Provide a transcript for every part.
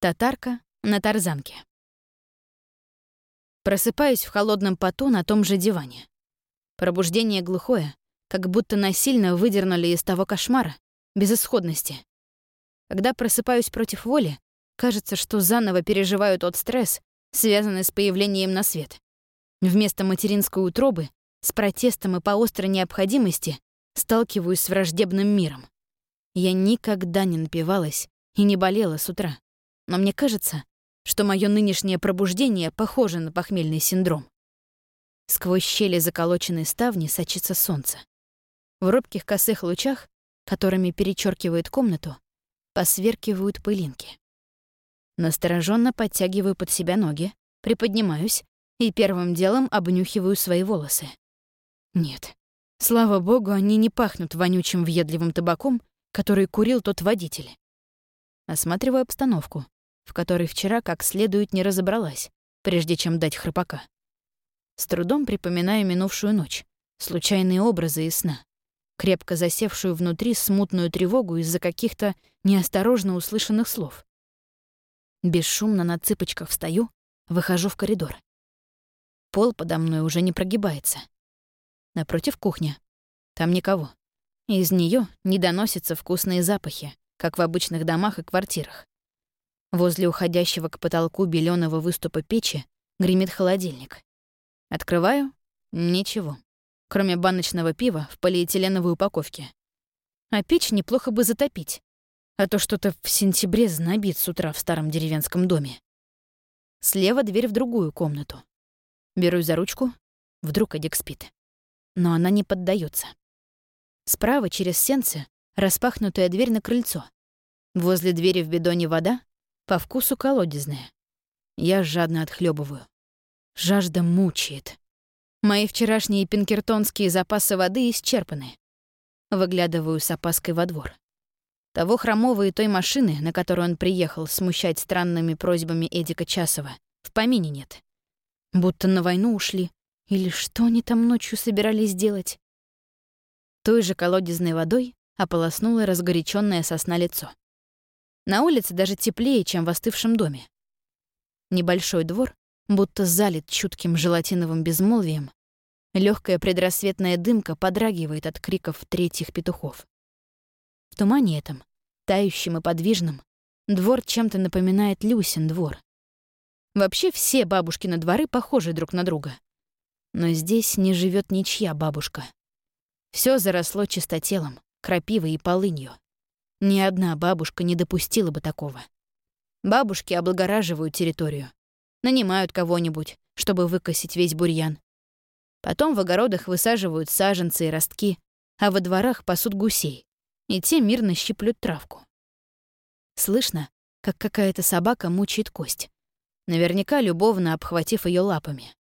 Татарка на тарзанке. Просыпаюсь в холодном поту на том же диване. Пробуждение глухое, как будто насильно выдернули из того кошмара, безысходности. Когда просыпаюсь против воли, кажется, что заново переживаю тот стресс, связанный с появлением на свет. Вместо материнской утробы, с протестом и по острой необходимости, сталкиваюсь с враждебным миром. Я никогда не напивалась и не болела с утра но мне кажется, что мое нынешнее пробуждение похоже на похмельный синдром. Сквозь щели заколоченной ставни сочится солнце. В робких косых лучах, которыми перечеркивает комнату, посверкивают пылинки. Настороженно подтягиваю под себя ноги, приподнимаюсь и первым делом обнюхиваю свои волосы. Нет, слава богу, они не пахнут вонючим въедливым табаком, который курил тот водитель. Осматриваю обстановку в которой вчера как следует не разобралась, прежде чем дать храпака. С трудом припоминаю минувшую ночь, случайные образы и сна, крепко засевшую внутри смутную тревогу из-за каких-то неосторожно услышанных слов. Бесшумно на цыпочках встаю, выхожу в коридор. Пол подо мной уже не прогибается. Напротив кухня. Там никого. Из нее не доносятся вкусные запахи, как в обычных домах и квартирах. Возле уходящего к потолку беленого выступа печи гремит холодильник. Открываю — ничего, кроме баночного пива в полиэтиленовой упаковке. А печь неплохо бы затопить, а то что-то в сентябре знобит с утра в старом деревенском доме. Слева дверь в другую комнату. Берусь за ручку, вдруг Эдик спит. Но она не поддается. Справа через сенце распахнутая дверь на крыльцо. Возле двери в бидоне вода, по вкусу колодезная. Я жадно отхлебываю. Жажда мучает. Мои вчерашние пинкертонские запасы воды исчерпаны. Выглядываю с опаской во двор. Того хромого и той машины, на которую он приехал смущать странными просьбами Эдика Часова, в помине нет. Будто на войну ушли. Или что они там ночью собирались делать? Той же колодезной водой ополоснуло разгоряченное сосна лицо. На улице даже теплее, чем в остывшем доме. Небольшой двор будто залит чутким желатиновым безмолвием. Легкая предрассветная дымка подрагивает от криков третьих петухов. В тумане этом, тающем и подвижном, двор чем-то напоминает Люсин двор. Вообще все бабушкины дворы похожи друг на друга. Но здесь не живет ничья бабушка. Все заросло чистотелом, крапивой и полынью. Ни одна бабушка не допустила бы такого. Бабушки облагораживают территорию, нанимают кого-нибудь, чтобы выкосить весь бурьян. Потом в огородах высаживают саженцы и ростки, а во дворах пасут гусей, и те мирно щиплют травку. Слышно, как какая-то собака мучает кость, наверняка любовно обхватив ее лапами.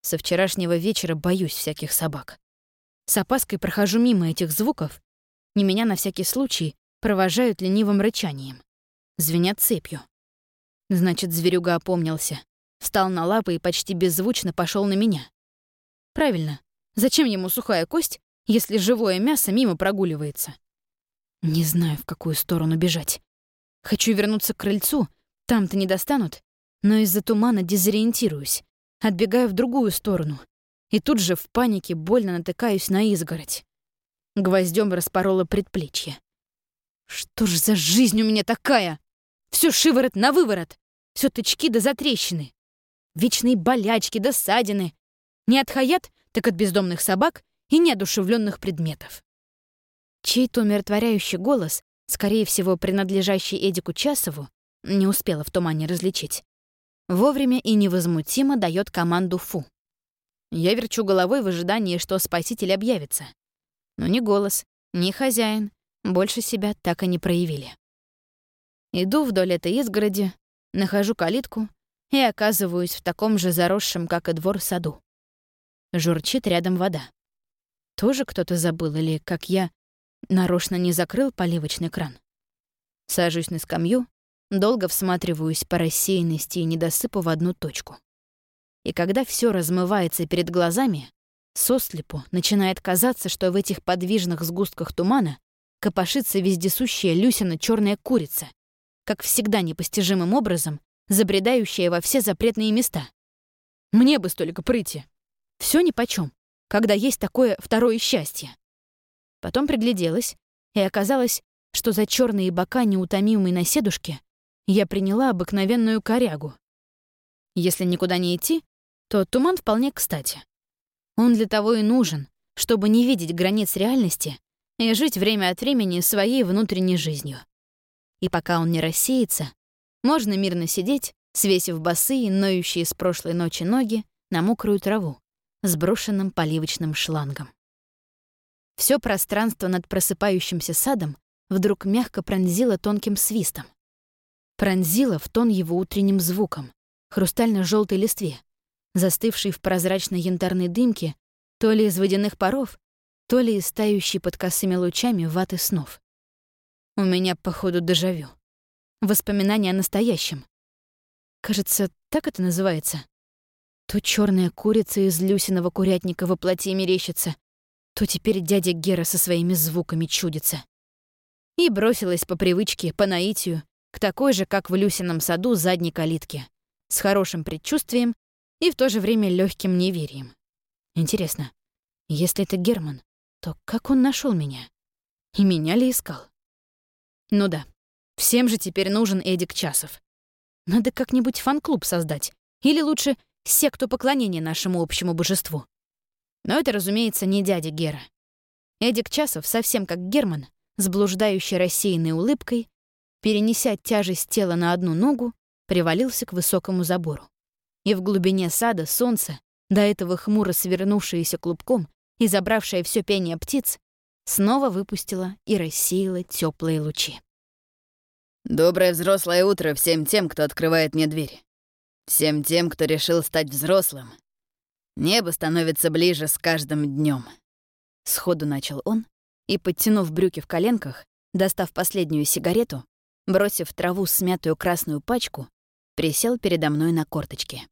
Со вчерашнего вечера боюсь всяких собак. С опаской прохожу мимо этих звуков, не меня на всякий случай провожают ленивым рычанием. Звенят цепью. Значит, зверюга опомнился. Встал на лапы и почти беззвучно пошел на меня. Правильно. Зачем ему сухая кость, если живое мясо мимо прогуливается? Не знаю, в какую сторону бежать. Хочу вернуться к крыльцу, там-то не достанут, но из-за тумана дезориентируюсь, отбегаю в другую сторону, и тут же в панике больно натыкаюсь на изгородь. Гвоздем распорола предплечье. Что ж за жизнь у меня такая? Все шиворот на выворот, все тычки да затрещины. Вечные болячки да ссадины. Не от хаят, так от бездомных собак и неодушевленных предметов. Чей-то умиротворяющий голос, скорее всего, принадлежащий Эдику Часову, не успела в тумане различить, вовремя и невозмутимо дает команду «фу». Я верчу головой в ожидании, что спаситель объявится. Но ни голос, ни хозяин больше себя так и не проявили. Иду вдоль этой изгороди, нахожу калитку и оказываюсь в таком же заросшем, как и двор, саду. Журчит рядом вода. Тоже кто-то забыл или, как я, нарочно не закрыл поливочный кран. Сажусь на скамью, долго всматриваюсь по рассеянности и недосыпу в одну точку. И когда все размывается перед глазами, сослепу начинает казаться, что в этих подвижных сгустках тумана копошится вездесущая Люсина черная курица, как всегда непостижимым образом, забредающая во все запретные места. Мне бы столько прыти. Все нипочем, когда есть такое второе счастье. Потом пригляделась, и оказалось, что за черные бока неутомимой наседушки я приняла обыкновенную корягу. Если никуда не идти, то туман вполне кстати. Он для того и нужен, чтобы не видеть границ реальности и жить время от времени своей внутренней жизнью. И пока он не рассеется, можно мирно сидеть, свесив босые, ноющие с прошлой ночи ноги на мокрую траву, с брошенным поливочным шлангом. Все пространство над просыпающимся садом вдруг мягко пронзило тонким свистом. Пронзило в тон его утренним звуком, хрустально желтой листве, застывшей в прозрачной янтарной дымке то ли из водяных паров, то ли из тающей под косыми лучами ваты снов. У меня, походу, дежавю. Воспоминания о настоящем. Кажется, так это называется. То черная курица из Люсиного курятника воплоти мерещится, то теперь дядя Гера со своими звуками чудится. И бросилась по привычке, по наитию, к такой же, как в Люсином саду, задней калитке, с хорошим предчувствием и в то же время легким неверием. Интересно, если это Герман, то как он нашел меня? И меня ли искал? Ну да, всем же теперь нужен Эдик Часов. Надо как-нибудь фан-клуб создать. Или лучше секту поклонения нашему общему божеству. Но это, разумеется, не дядя Гера. Эдик Часов, совсем как Герман, с блуждающей рассеянной улыбкой, перенеся тяжесть тела на одну ногу, привалился к высокому забору. И в глубине сада солнце, до этого хмуро свернувшееся клубком и забравшее все пение птиц, снова выпустило и рассеяло теплые лучи. «Доброе взрослое утро всем тем, кто открывает мне дверь. Всем тем, кто решил стать взрослым Небо становится ближе с каждым днем. Сходу начал он и, подтянув брюки в коленках, достав последнюю сигарету, бросив в траву смятую красную пачку, присел передо мной на корточки.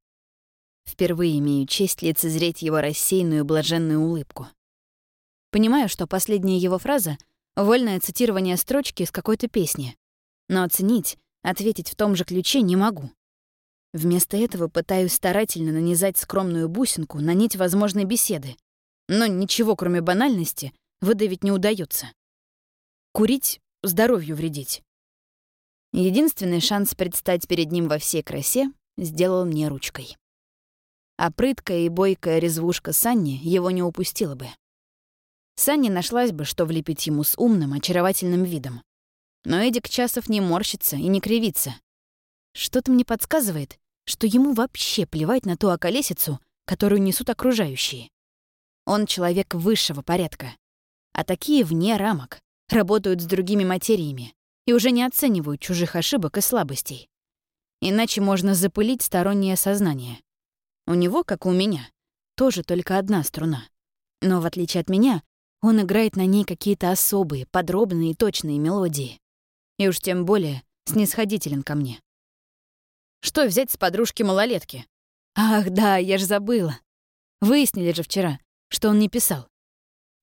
Впервые имею честь лицезреть его рассеянную блаженную улыбку. Понимаю, что последняя его фраза — вольное цитирование строчки из какой-то песни, но оценить, ответить в том же ключе не могу. Вместо этого пытаюсь старательно нанизать скромную бусинку на нить возможной беседы, но ничего, кроме банальности, выдавить не удается. Курить — здоровью вредить. Единственный шанс предстать перед ним во всей красе сделал мне ручкой. А прыткая и бойкая резвушка Санни его не упустила бы. Санни нашлась бы, что влепить ему с умным, очаровательным видом. Но Эдик Часов не морщится и не кривится. Что-то мне подсказывает, что ему вообще плевать на ту околесицу, которую несут окружающие. Он человек высшего порядка. А такие вне рамок, работают с другими материями и уже не оценивают чужих ошибок и слабостей. Иначе можно запылить стороннее сознание. У него, как у меня, тоже только одна струна. Но в отличие от меня, он играет на ней какие-то особые, подробные и точные мелодии. И уж тем более снисходителен ко мне. Что взять с подружки-малолетки? Ах, да, я ж забыла. Выяснили же вчера, что он не писал.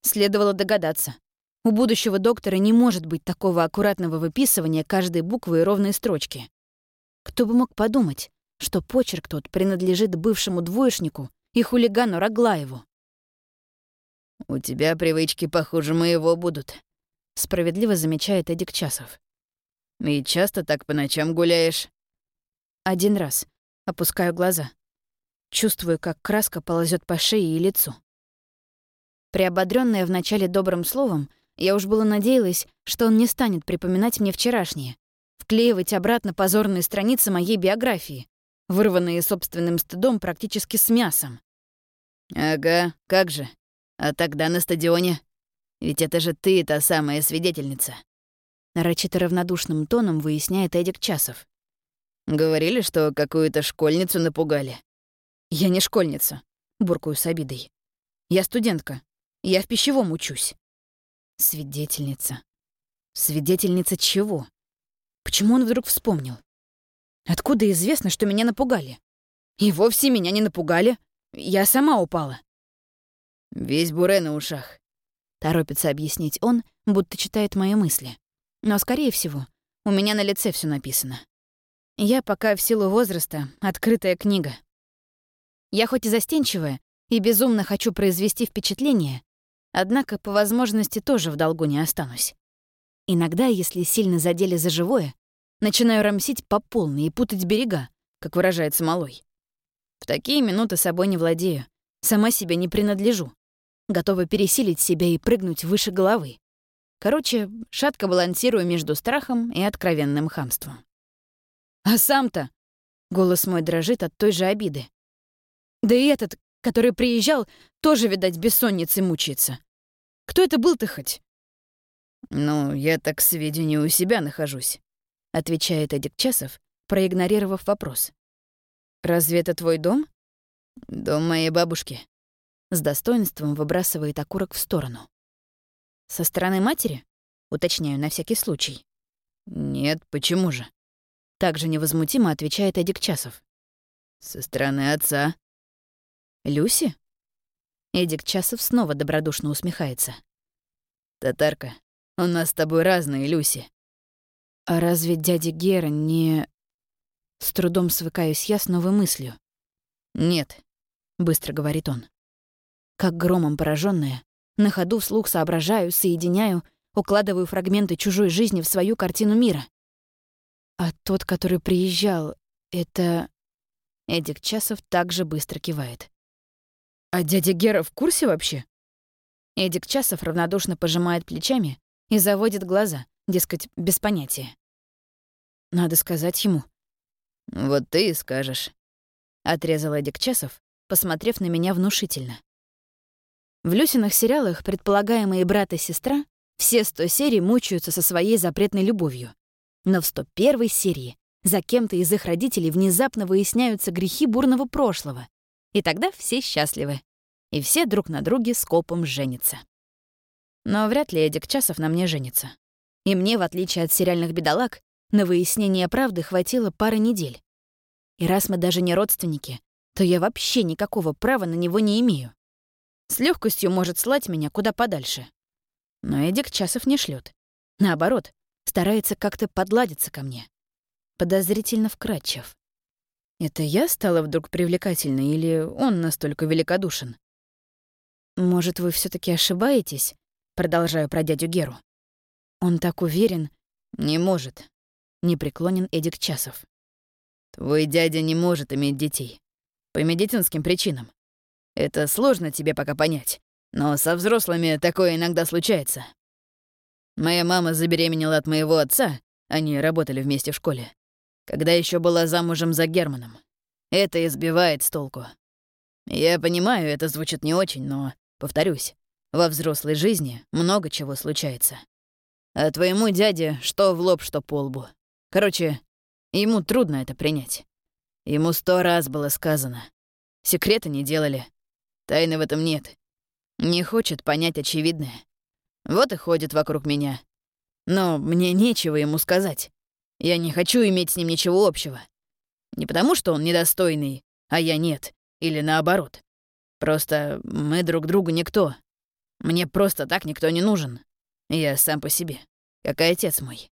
Следовало догадаться. У будущего доктора не может быть такого аккуратного выписывания каждой буквы и ровной строчки. Кто бы мог подумать, что почерк тот принадлежит бывшему двоечнику и хулигану Раглаеву. «У тебя привычки похуже моего будут», — справедливо замечает Эдик Часов. «И часто так по ночам гуляешь?» Один раз. Опускаю глаза. Чувствую, как краска ползет по шее и лицу. Приободрённая вначале добрым словом, я уж было надеялась, что он не станет припоминать мне вчерашнее, вклеивать обратно позорные страницы моей биографии, вырванные собственным стыдом практически с мясом. «Ага, как же. А тогда на стадионе? Ведь это же ты та самая свидетельница». Нарочито равнодушным тоном выясняет Эдик Часов. Говорили, что какую-то школьницу напугали. Я не школьница, буркую с обидой. Я студентка. Я в пищевом учусь. Свидетельница. Свидетельница чего? Почему он вдруг вспомнил? Откуда известно, что меня напугали? И вовсе меня не напугали. Я сама упала. Весь буре на ушах. Торопится объяснить он, будто читает мои мысли. Но, скорее всего, у меня на лице все написано. Я пока в силу возраста открытая книга. Я хоть и застенчивая и безумно хочу произвести впечатление, однако по возможности тоже в долгу не останусь. Иногда, если сильно задели за живое, начинаю рамсить по полной и путать берега, как выражается малой. В такие минуты собой не владею, сама себе не принадлежу, готова пересилить себя и прыгнуть выше головы. Короче, шатко балансирую между страхом и откровенным хамством. «А сам-то...» — голос мой дрожит от той же обиды. «Да и этот, который приезжал, тоже, видать, бессонницей мучается. Кто это был-то хоть?» «Ну, я так сведению у себя нахожусь», — отвечает Эдик Часов, проигнорировав вопрос. «Разве это твой дом?» «Дом моей бабушки». С достоинством выбрасывает окурок в сторону. «Со стороны матери?» — уточняю на всякий случай. «Нет, почему же?» Также невозмутимо отвечает Эдик Часов. «Со стороны отца». «Люси?» Эдик Часов снова добродушно усмехается. «Татарка, у нас с тобой разные Люси». «А разве дядя Гера не...» С трудом свыкаюсь я с новой мыслью. «Нет», — быстро говорит он. Как громом пораженная, на ходу вслух соображаю, соединяю, укладываю фрагменты чужой жизни в свою картину мира. А тот, который приезжал, это... Эдик Часов также быстро кивает. «А дядя Гера в курсе вообще?» Эдик Часов равнодушно пожимает плечами и заводит глаза, дескать, без понятия. Надо сказать ему. «Вот ты и скажешь», — отрезал Эдик Часов, посмотрев на меня внушительно. В Люсиных сериалах предполагаемые брат и сестра все сто серий мучаются со своей запретной любовью. Но в 101 серии за кем-то из их родителей внезапно выясняются грехи бурного прошлого. И тогда все счастливы. И все друг на друге скопом женятся. Но вряд ли Эдик Часов на мне женится. И мне, в отличие от сериальных бедолаг, на выяснение правды хватило пары недель. И раз мы даже не родственники, то я вообще никакого права на него не имею. С легкостью может слать меня куда подальше. Но Эдик Часов не шлет. Наоборот, старается как-то подладиться ко мне. Подозрительно вкрадчив. Это я стала вдруг привлекательной или он настолько великодушен? Может, вы все таки ошибаетесь? Продолжаю про дядю Геру. Он так уверен. Не может. Непреклонен Эдик Часов. Твой дядя не может иметь детей. По медицинским причинам. Это сложно тебе пока понять. Но со взрослыми такое иногда случается. Моя мама забеременела от моего отца, они работали вместе в школе, когда еще была замужем за Германом. Это избивает с толку. Я понимаю, это звучит не очень, но, повторюсь, во взрослой жизни много чего случается. А твоему дяде что в лоб, что по лбу. Короче, ему трудно это принять. Ему сто раз было сказано. Секреты не делали. Тайны в этом нет. Не хочет понять очевидное. Вот и ходит вокруг меня. Но мне нечего ему сказать. Я не хочу иметь с ним ничего общего. Не потому, что он недостойный, а я нет. Или наоборот. Просто мы друг другу никто. Мне просто так никто не нужен. Я сам по себе, как и отец мой.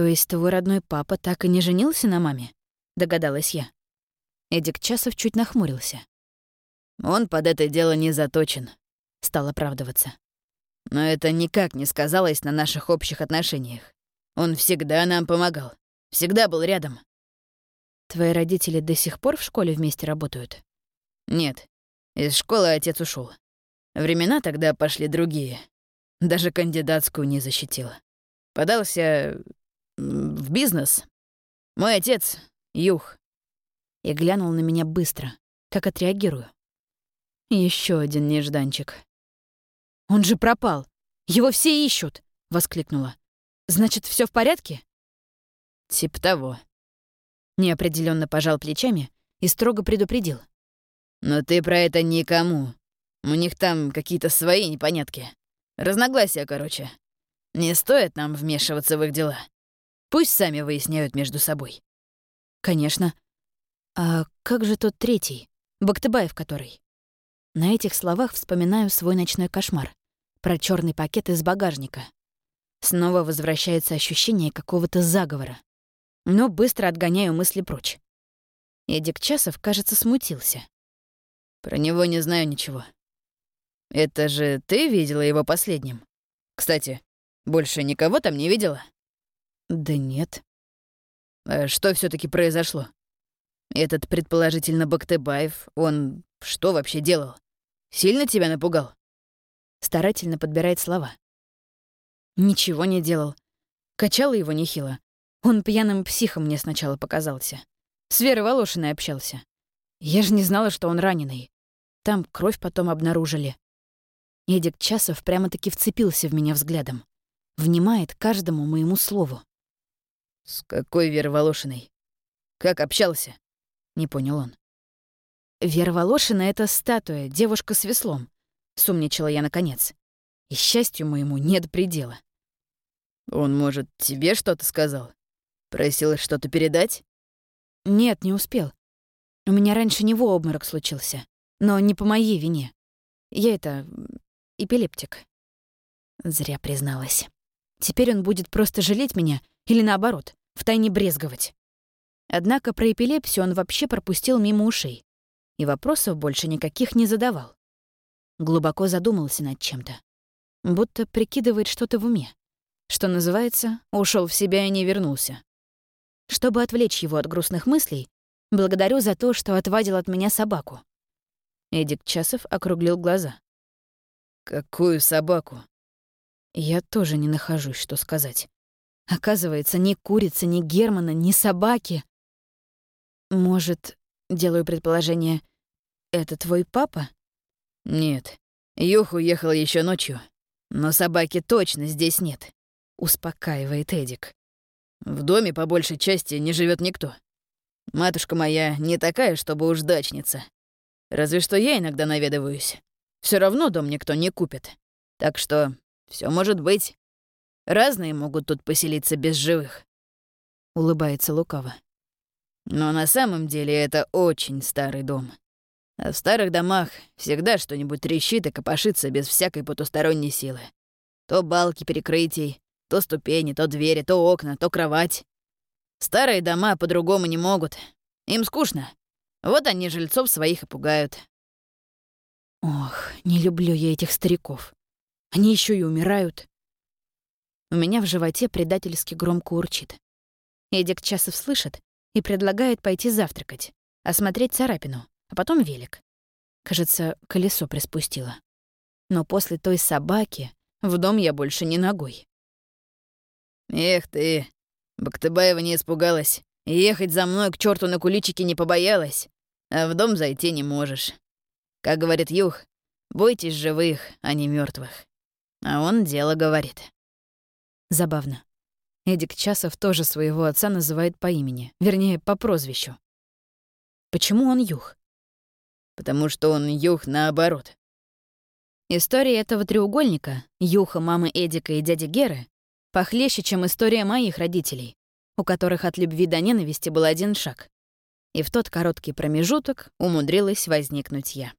То есть твой родной папа так и не женился на маме? Догадалась я. Эдик Часов чуть нахмурился. Он под это дело не заточен, стал оправдываться. Но это никак не сказалось на наших общих отношениях. Он всегда нам помогал. Всегда был рядом. Твои родители до сих пор в школе вместе работают? Нет. Из школы отец ушел. Времена тогда пошли другие. Даже кандидатскую не защитил. Подался в бизнес. Мой отец — Юх. И глянул на меня быстро, как отреагирую. Еще один нежданчик. «Он же пропал! Его все ищут!» — воскликнула. «Значит, все в порядке?» «Тип того». Неопределенно пожал плечами и строго предупредил. «Но ты про это никому. У них там какие-то свои непонятки. Разногласия, короче. Не стоит нам вмешиваться в их дела. Пусть сами выясняют между собой». «Конечно. А как же тот третий, Бактыбаев который?» На этих словах вспоминаю свой ночной кошмар про черный пакет из багажника. Снова возвращается ощущение какого-то заговора. Но быстро отгоняю мысли прочь. Эдик Часов, кажется, смутился. «Про него не знаю ничего. Это же ты видела его последним? Кстати, больше никого там не видела?» «Да нет». А что все таки произошло? Этот, предположительно, Бактыбаев, он что вообще делал? Сильно тебя напугал?» Старательно подбирает слова. Ничего не делал. Качала его нехило. Он пьяным психом мне сначала показался. С Верой Волошиной общался. Я же не знала, что он раненый. Там кровь потом обнаружили. Эдик Часов прямо-таки вцепился в меня взглядом. Внимает каждому моему слову. «С какой Верой Волошиной? Как общался?» — не понял он. «Вера Волошина — это статуя, девушка с веслом», — сумничала я наконец. «И счастью моему нет предела». «Он, может, тебе что-то сказал? Просил что-то передать?» «Нет, не успел. У меня раньше него обморок случился, но не по моей вине. Я это... эпилептик». Зря призналась. Теперь он будет просто жалеть меня или, наоборот, втайне брезговать. Однако про эпилепсию он вообще пропустил мимо ушей и вопросов больше никаких не задавал. Глубоко задумался над чем-то. Будто прикидывает что-то в уме. Что называется, ушел в себя и не вернулся. Чтобы отвлечь его от грустных мыслей, благодарю за то, что отвадил от меня собаку. Эдик Часов округлил глаза. «Какую собаку?» Я тоже не нахожусь, что сказать. Оказывается, ни курицы, ни Германа, ни собаки. Может, делаю предположение, «Это твой папа?» «Нет. Юх уехал еще ночью. Но собаки точно здесь нет», — успокаивает Эдик. «В доме по большей части не живет никто. Матушка моя не такая, чтобы уж дачница. Разве что я иногда наведываюсь. Все равно дом никто не купит. Так что все может быть. Разные могут тут поселиться без живых». Улыбается лукаво. Но на самом деле это очень старый дом. А в старых домах всегда что-нибудь трещит и копошится без всякой потусторонней силы. То балки перекрытий, то ступени, то двери, то окна, то кровать. Старые дома по-другому не могут. Им скучно. Вот они жильцов своих и пугают. Ох, не люблю я этих стариков. Они еще и умирают. У меня в животе предательски громко урчит. Эдик Часов слышит и предлагает пойти завтракать, осмотреть царапину а потом велик. Кажется, колесо приспустило. Но после той собаки в дом я больше не ногой. «Эх ты, Бактыбаева не испугалась. Ехать за мной к черту на куличике не побоялась, а в дом зайти не можешь. Как говорит Юх, бойтесь живых, а не мертвых. А он дело говорит. Забавно. Эдик Часов тоже своего отца называет по имени, вернее, по прозвищу. Почему он Юх? потому что он Юх наоборот. История этого треугольника, Юха, мамы Эдика и дяди Геры, похлеще, чем история моих родителей, у которых от любви до ненависти был один шаг. И в тот короткий промежуток умудрилась возникнуть я.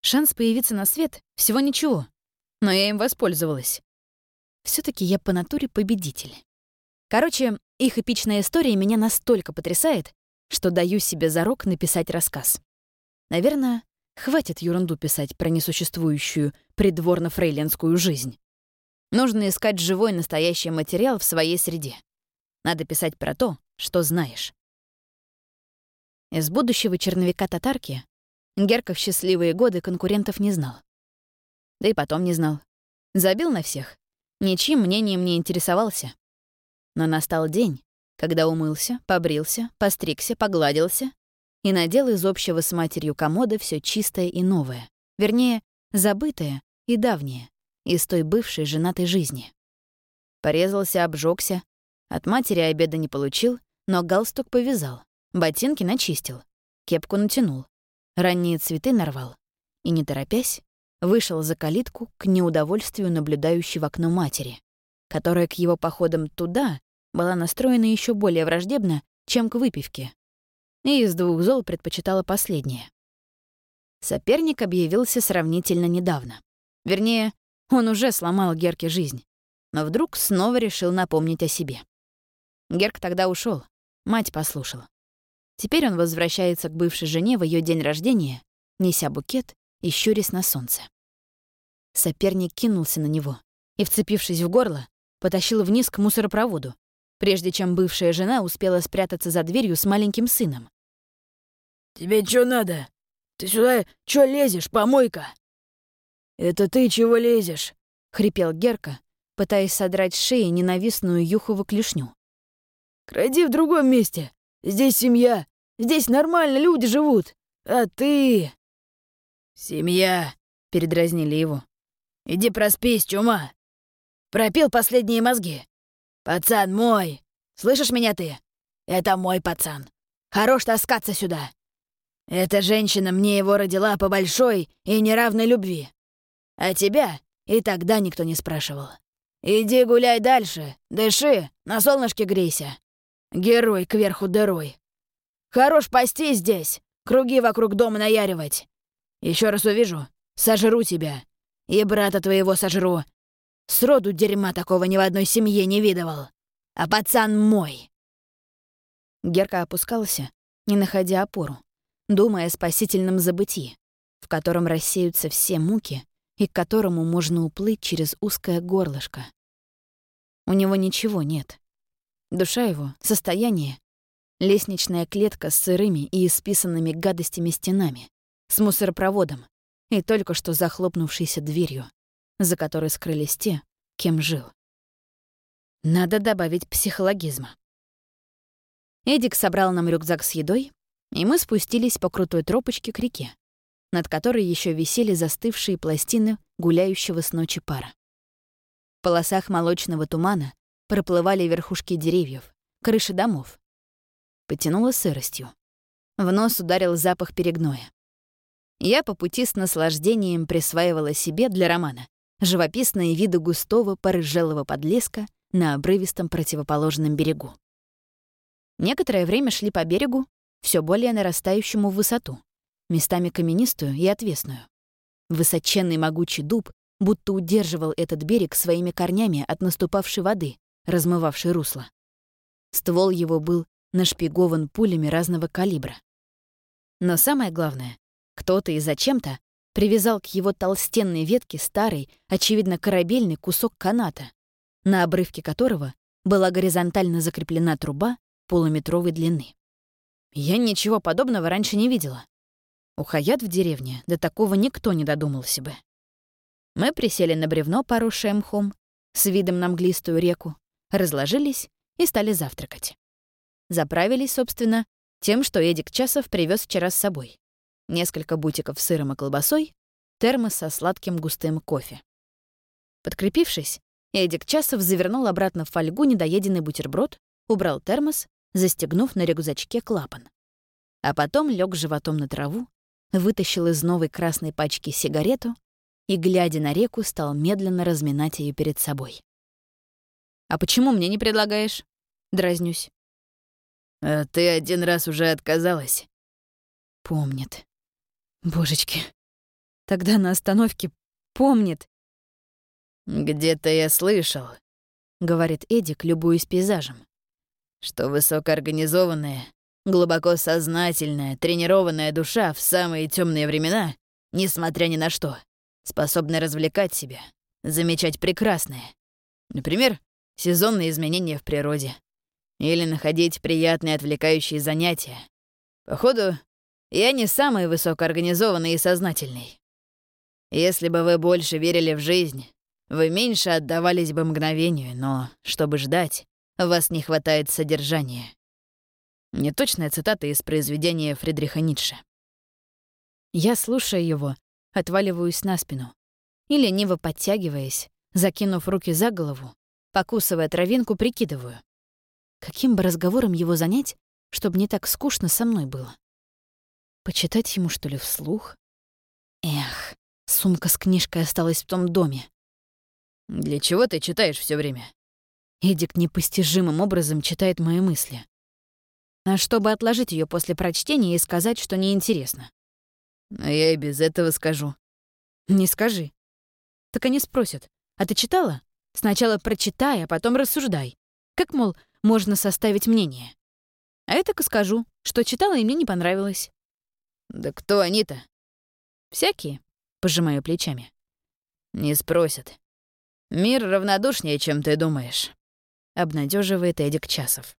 Шанс появиться на свет — всего ничего, но я им воспользовалась. Все таки я по натуре победитель. Короче, их эпичная история меня настолько потрясает, что даю себе зарок написать рассказ. Наверное, хватит ерунду писать про несуществующую придворно-фрейлинскую жизнь. Нужно искать живой настоящий материал в своей среде. Надо писать про то, что знаешь. Из будущего черновика татарки Герка в счастливые годы конкурентов не знал. Да и потом не знал. Забил на всех. Ничьим мнением не интересовался. Но настал день, когда умылся, побрился, постригся, погладился и надел из общего с матерью комода все чистое и новое. Вернее, забытое и давнее, из той бывшей женатой жизни. Порезался, обжегся, от матери обеда не получил, но галстук повязал, ботинки начистил, кепку натянул, ранние цветы нарвал и, не торопясь, вышел за калитку к неудовольствию наблюдающей в окно матери, которая к его походам туда была настроена еще более враждебно, чем к выпивке и из двух зол предпочитала последнее. Соперник объявился сравнительно недавно. Вернее, он уже сломал Герке жизнь. но вдруг снова решил напомнить о себе. Герк тогда ушел, мать послушала. Теперь он возвращается к бывшей жене в ее день рождения, неся букет и щурясь на солнце. Соперник кинулся на него и, вцепившись в горло, потащил вниз к мусоропроводу, прежде чем бывшая жена успела спрятаться за дверью с маленьким сыном. «Тебе чё надо? Ты сюда чё лезешь, помойка?» «Это ты чего лезешь?» — хрипел Герка, пытаясь содрать с шеи ненавистную юхову клешню. «Кради в другом месте. Здесь семья. Здесь нормально люди живут. А ты...» «Семья», — передразнили его. «Иди проспись, чума. Пропил последние мозги. Пацан мой. Слышишь меня ты? Это мой пацан. Хорош таскаться сюда. Эта женщина мне его родила по большой и неравной любви. А тебя и тогда никто не спрашивал. Иди гуляй дальше, дыши, на солнышке грейся. Герой кверху дырой. Хорош пасти здесь, круги вокруг дома наяривать. Еще раз увижу, сожру тебя. И брата твоего сожру. Сроду дерьма такого ни в одной семье не видывал. А пацан мой. Герка опускался, не находя опору, думая о спасительном забытии, в котором рассеются все муки и к которому можно уплыть через узкое горлышко. У него ничего нет. Душа его, состояние, лестничная клетка с сырыми и исписанными гадостями стенами, с мусоропроводом и только что захлопнувшейся дверью, за которой скрылись те, кем жил. Надо добавить психологизма. Эдик собрал нам рюкзак с едой, и мы спустились по крутой тропочке к реке, над которой еще висели застывшие пластины гуляющего с ночи пара. В полосах молочного тумана проплывали верхушки деревьев, крыши домов. Потянуло сыростью. В нос ударил запах перегноя. Я по пути с наслаждением присваивала себе для романа живописные виды густого порыжелого подлеска на обрывистом противоположном берегу. Некоторое время шли по берегу, все более нарастающему в высоту, местами каменистую и отвесную. Высоченный могучий дуб будто удерживал этот берег своими корнями от наступавшей воды, размывавшей русло. Ствол его был нашпигован пулями разного калибра. Но самое главное, кто-то и зачем-то привязал к его толстенной ветке старый, очевидно, корабельный кусок каната, на обрывке которого была горизонтально закреплена труба полуметровой длины. Я ничего подобного раньше не видела. У Хаят в деревне до такого никто не додумался бы. Мы присели на бревно, поросшее мхом, с видом на мглистую реку, разложились и стали завтракать. Заправились, собственно, тем, что Эдик Часов привез вчера с собой. Несколько бутиков с сыром и колбасой, термос со сладким густым кофе. Подкрепившись, Эдик Часов завернул обратно в фольгу недоеденный бутерброд, убрал термос, застегнув на рюкзачке клапан. А потом лег животом на траву вытащил из новой красной пачки сигарету и, глядя на реку, стал медленно разминать ее перед собой. «А почему мне не предлагаешь?» — дразнюсь. «А ты один раз уже отказалась». «Помнит. Божечки. Тогда на остановке помнит». «Где-то я слышал», — говорит Эдик, любуясь пейзажем, «что высокоорганизованная Глубоко сознательная, тренированная душа в самые темные времена, несмотря ни на что, способна развлекать себя, замечать прекрасное. Например, сезонные изменения в природе. Или находить приятные отвлекающие занятия. Походу, я не самый высокоорганизованный и сознательный. Если бы вы больше верили в жизнь, вы меньше отдавались бы мгновению, но, чтобы ждать, у вас не хватает содержания. Неточная цитата из произведения Фридриха Ницше. Я слушаю его, отваливаюсь на спину и, лениво подтягиваясь, закинув руки за голову, покусывая травинку, прикидываю. Каким бы разговором его занять, чтобы не так скучно со мной было? Почитать ему, что ли, вслух? Эх, сумка с книжкой осталась в том доме. «Для чего ты читаешь все время?» Эдик непостижимым образом читает мои мысли а чтобы отложить ее после прочтения и сказать, что неинтересно. А я и без этого скажу. Не скажи. Так они спросят, а ты читала? Сначала прочитай, а потом рассуждай. Как, мол, можно составить мнение? А я так и скажу, что читала и мне не понравилось. «Да кто они-то?» «Всякие», — пожимаю плечами. «Не спросят. Мир равнодушнее, чем ты думаешь», — обнадеживает Эдик Часов.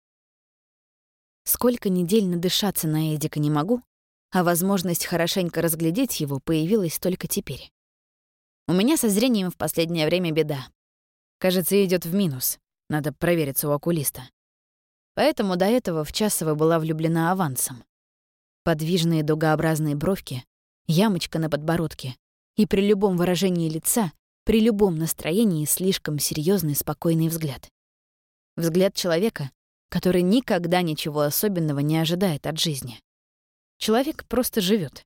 Сколько недель надышаться на Эдика не могу, а возможность хорошенько разглядеть его появилась только теперь. У меня со зрением в последнее время беда. Кажется, идет в минус. Надо провериться у окулиста. Поэтому до этого в Часова была влюблена авансом. Подвижные дугообразные бровки, ямочка на подбородке и при любом выражении лица, при любом настроении слишком серьезный спокойный взгляд. Взгляд человека, который никогда ничего особенного не ожидает от жизни. Человек просто живет,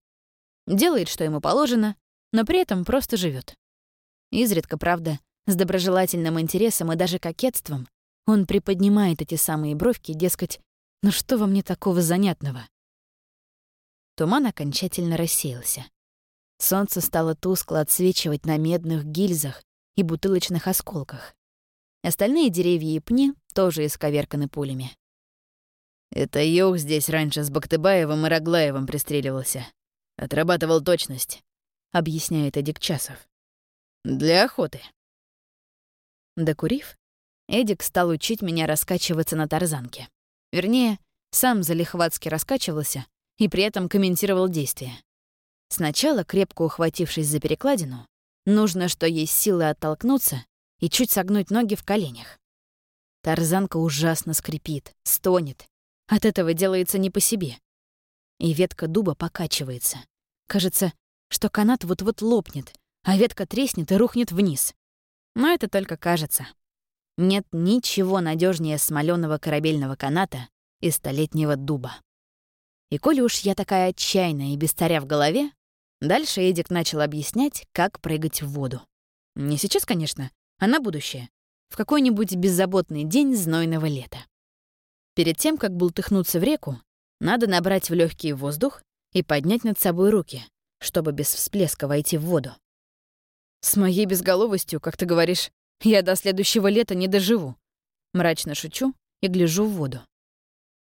Делает, что ему положено, но при этом просто живет. Изредка, правда, с доброжелательным интересом и даже кокетством он приподнимает эти самые бровки, дескать, «Ну что во мне такого занятного?» Туман окончательно рассеялся. Солнце стало тускло отсвечивать на медных гильзах и бутылочных осколках. Остальные деревья и пни тоже исковерканы пулями. «Это Юх здесь раньше с Бактыбаевым и Роглаевым пристреливался. Отрабатывал точность», — объясняет Эдик Часов. «Для охоты». Докурив, Эдик стал учить меня раскачиваться на тарзанке. Вернее, сам залихватски раскачивался, и при этом комментировал действия. Сначала, крепко ухватившись за перекладину, нужно, что есть силы оттолкнуться и чуть согнуть ноги в коленях. Тарзанка ужасно скрипит, стонет. От этого делается не по себе. И ветка дуба покачивается. Кажется, что канат вот-вот лопнет, а ветка треснет и рухнет вниз. Но это только кажется. Нет ничего надежнее смоленого корабельного каната и столетнего дуба. И коли уж я такая отчаянная и без царя в голове, дальше Эдик начал объяснять, как прыгать в воду. Не сейчас, конечно, а на будущее. В какой-нибудь беззаботный день знойного лета. Перед тем, как бултыхнуться в реку, надо набрать в легкий воздух и поднять над собой руки, чтобы без всплеска войти в воду. С моей безголовостью, как ты говоришь, я до следующего лета не доживу. Мрачно шучу и гляжу в воду.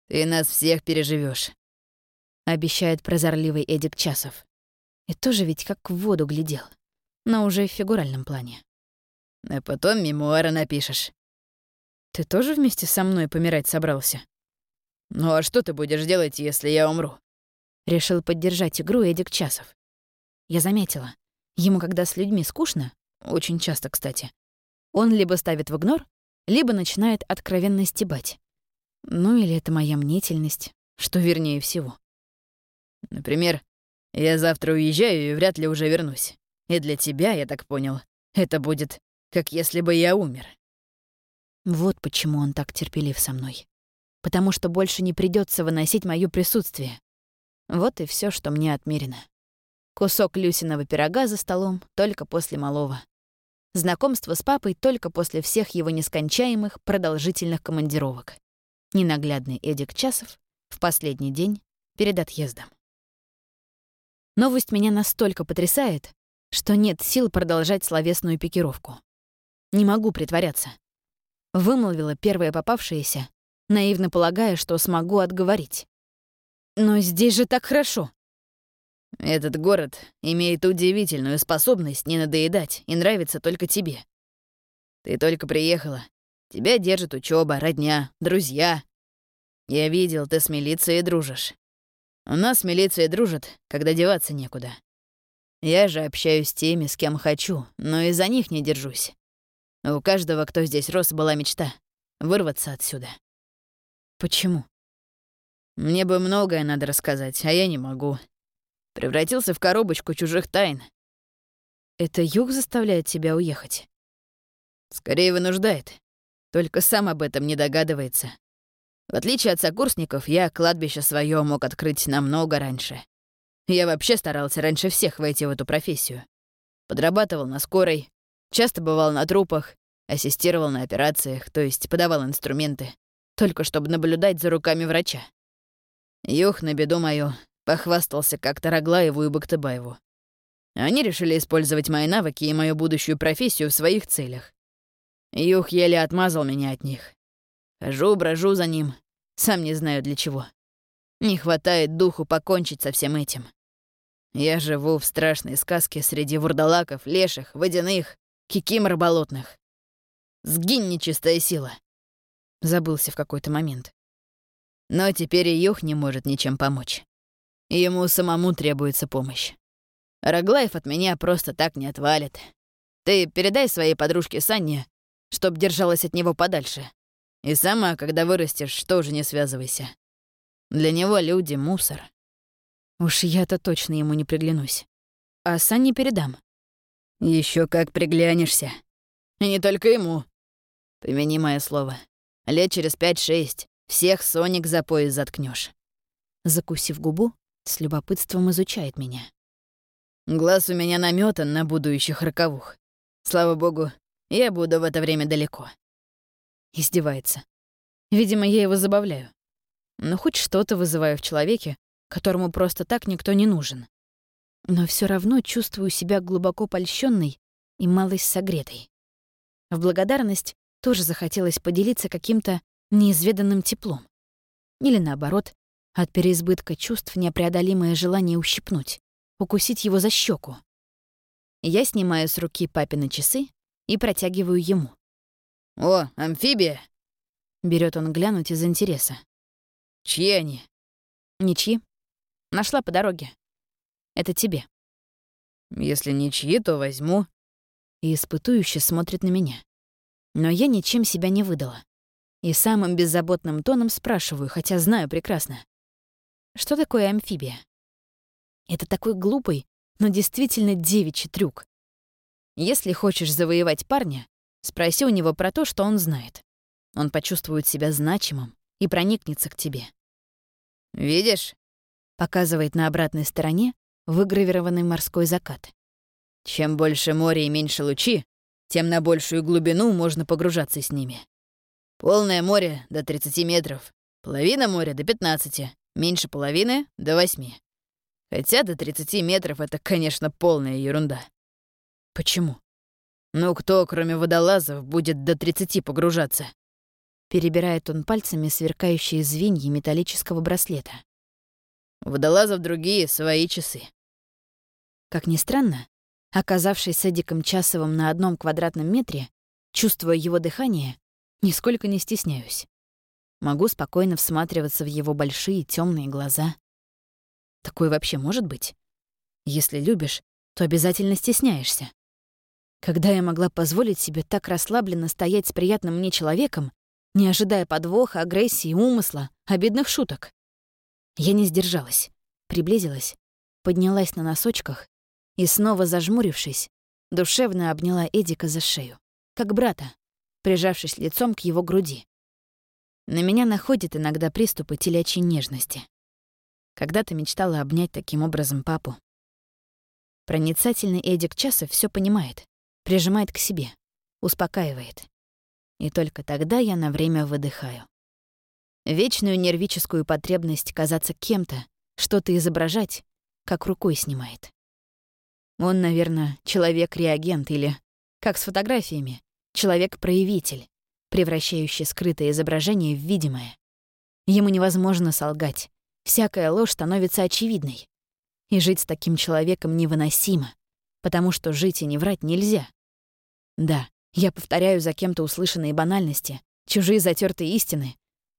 Ты нас всех переживешь, — обещает прозорливый Эдик Часов. И тоже ведь как в воду глядел, но уже в фигуральном плане. А потом мемуары напишешь. Ты тоже вместе со мной помирать собрался? Ну а что ты будешь делать, если я умру? Решил поддержать игру Эдик Часов. Я заметила, ему когда с людьми скучно, очень часто, кстати, он либо ставит в игнор, либо начинает откровенно стебать. Ну или это моя мнительность, что вернее всего. Например, я завтра уезжаю и вряд ли уже вернусь. И для тебя, я так понял, это будет как если бы я умер. Вот почему он так терпелив со мной. Потому что больше не придется выносить моё присутствие. Вот и все, что мне отмерено. Кусок Люсиного пирога за столом только после малого. Знакомство с папой только после всех его нескончаемых продолжительных командировок. Ненаглядный Эдик Часов в последний день перед отъездом. Новость меня настолько потрясает, что нет сил продолжать словесную пикировку. Не могу притворяться. Вымолвила первое попавшееся, наивно полагая, что смогу отговорить. Но здесь же так хорошо. Этот город имеет удивительную способность не надоедать и нравится только тебе. Ты только приехала. Тебя держит учеба, родня, друзья. Я видел, ты с милицией дружишь. У нас милиция дружит, когда деваться некуда. Я же общаюсь с теми, с кем хочу, но и за них не держусь. У каждого, кто здесь рос, была мечта — вырваться отсюда. Почему? Мне бы многое надо рассказать, а я не могу. Превратился в коробочку чужих тайн. Это юг заставляет тебя уехать? Скорее вынуждает. Только сам об этом не догадывается. В отличие от сокурсников, я кладбище свое мог открыть намного раньше. Я вообще старался раньше всех войти в эту профессию. Подрабатывал на скорой, часто бывал на трупах, ассистировал на операциях, то есть подавал инструменты, только чтобы наблюдать за руками врача. Юх, на беду мою, похвастался как-то Роглаеву и Бактыбаеву. Они решили использовать мои навыки и мою будущую профессию в своих целях. Юх еле отмазал меня от них. Хожу, брожу за ним, сам не знаю для чего. Не хватает духу покончить со всем этим. Я живу в страшной сказке среди вурдалаков, леших, водяных, кикимор болотных. Сгинь, нечистая сила. Забылся в какой-то момент. Но теперь и Юх не может ничем помочь. Ему самому требуется помощь. Раглаев от меня просто так не отвалит. Ты передай своей подружке Санне, чтоб держалась от него подальше. И сама, когда вырастешь, тоже не связывайся. Для него люди — мусор. Уж я-то точно ему не приглянусь. А Санне передам. Еще как приглянешься. И не только ему. Помяни мое слово. Лет через пять-шесть всех Соник за пояс заткнешь. Закусив губу, с любопытством изучает меня. Глаз у меня наметан на будущих роковух. Слава богу, я буду в это время далеко. Издевается. Видимо, я его забавляю. Но хоть что-то вызываю в человеке, которому просто так никто не нужен. Но все равно чувствую себя глубоко польщенной и малость согретой. В благодарность тоже захотелось поделиться каким-то неизведанным теплом. Или наоборот, от переизбытка чувств непреодолимое желание ущипнуть, укусить его за щеку. Я снимаю с руки папины часы и протягиваю ему. «О, амфибия!» Берет он глянуть из интереса. «Чьи они?» «Ничьи. Нашла по дороге. Это тебе». «Если ничьи, то возьму». И испытующе смотрит на меня. Но я ничем себя не выдала. И самым беззаботным тоном спрашиваю, хотя знаю прекрасно. Что такое амфибия? Это такой глупый, но действительно девичий трюк. Если хочешь завоевать парня, спроси у него про то, что он знает. Он почувствует себя значимым и проникнется к тебе. «Видишь?» — показывает на обратной стороне выгравированный морской закат. «Чем больше моря и меньше лучи, тем на большую глубину можно погружаться с ними. Полное море — до 30 метров, половина моря — до 15, меньше половины — до 8. Хотя до 30 метров это, конечно, полная ерунда. Почему? Ну кто, кроме водолазов, будет до 30 погружаться? Перебирает он пальцами сверкающие звенья металлического браслета. Водолазов другие, свои часы. Как ни странно, оказавшись с Эдиком Часовым на одном квадратном метре, чувствуя его дыхание, нисколько не стесняюсь. Могу спокойно всматриваться в его большие темные глаза. Такое вообще может быть? Если любишь, то обязательно стесняешься. Когда я могла позволить себе так расслабленно стоять с приятным мне человеком, не ожидая подвоха, агрессии, умысла, обидных шуток? Я не сдержалась, приблизилась, поднялась на носочках и, снова зажмурившись, душевно обняла Эдика за шею, как брата, прижавшись лицом к его груди. На меня находят иногда приступы телячьей нежности. Когда-то мечтала обнять таким образом папу. Проницательный Эдик Часов все понимает, прижимает к себе, успокаивает. И только тогда я на время выдыхаю. Вечную нервическую потребность казаться кем-то, что-то изображать, как рукой снимает. Он, наверное, человек-реагент или, как с фотографиями, человек-проявитель, превращающий скрытое изображение в видимое. Ему невозможно солгать, всякая ложь становится очевидной. И жить с таким человеком невыносимо, потому что жить и не врать нельзя. Да, я повторяю за кем-то услышанные банальности, чужие затертые истины.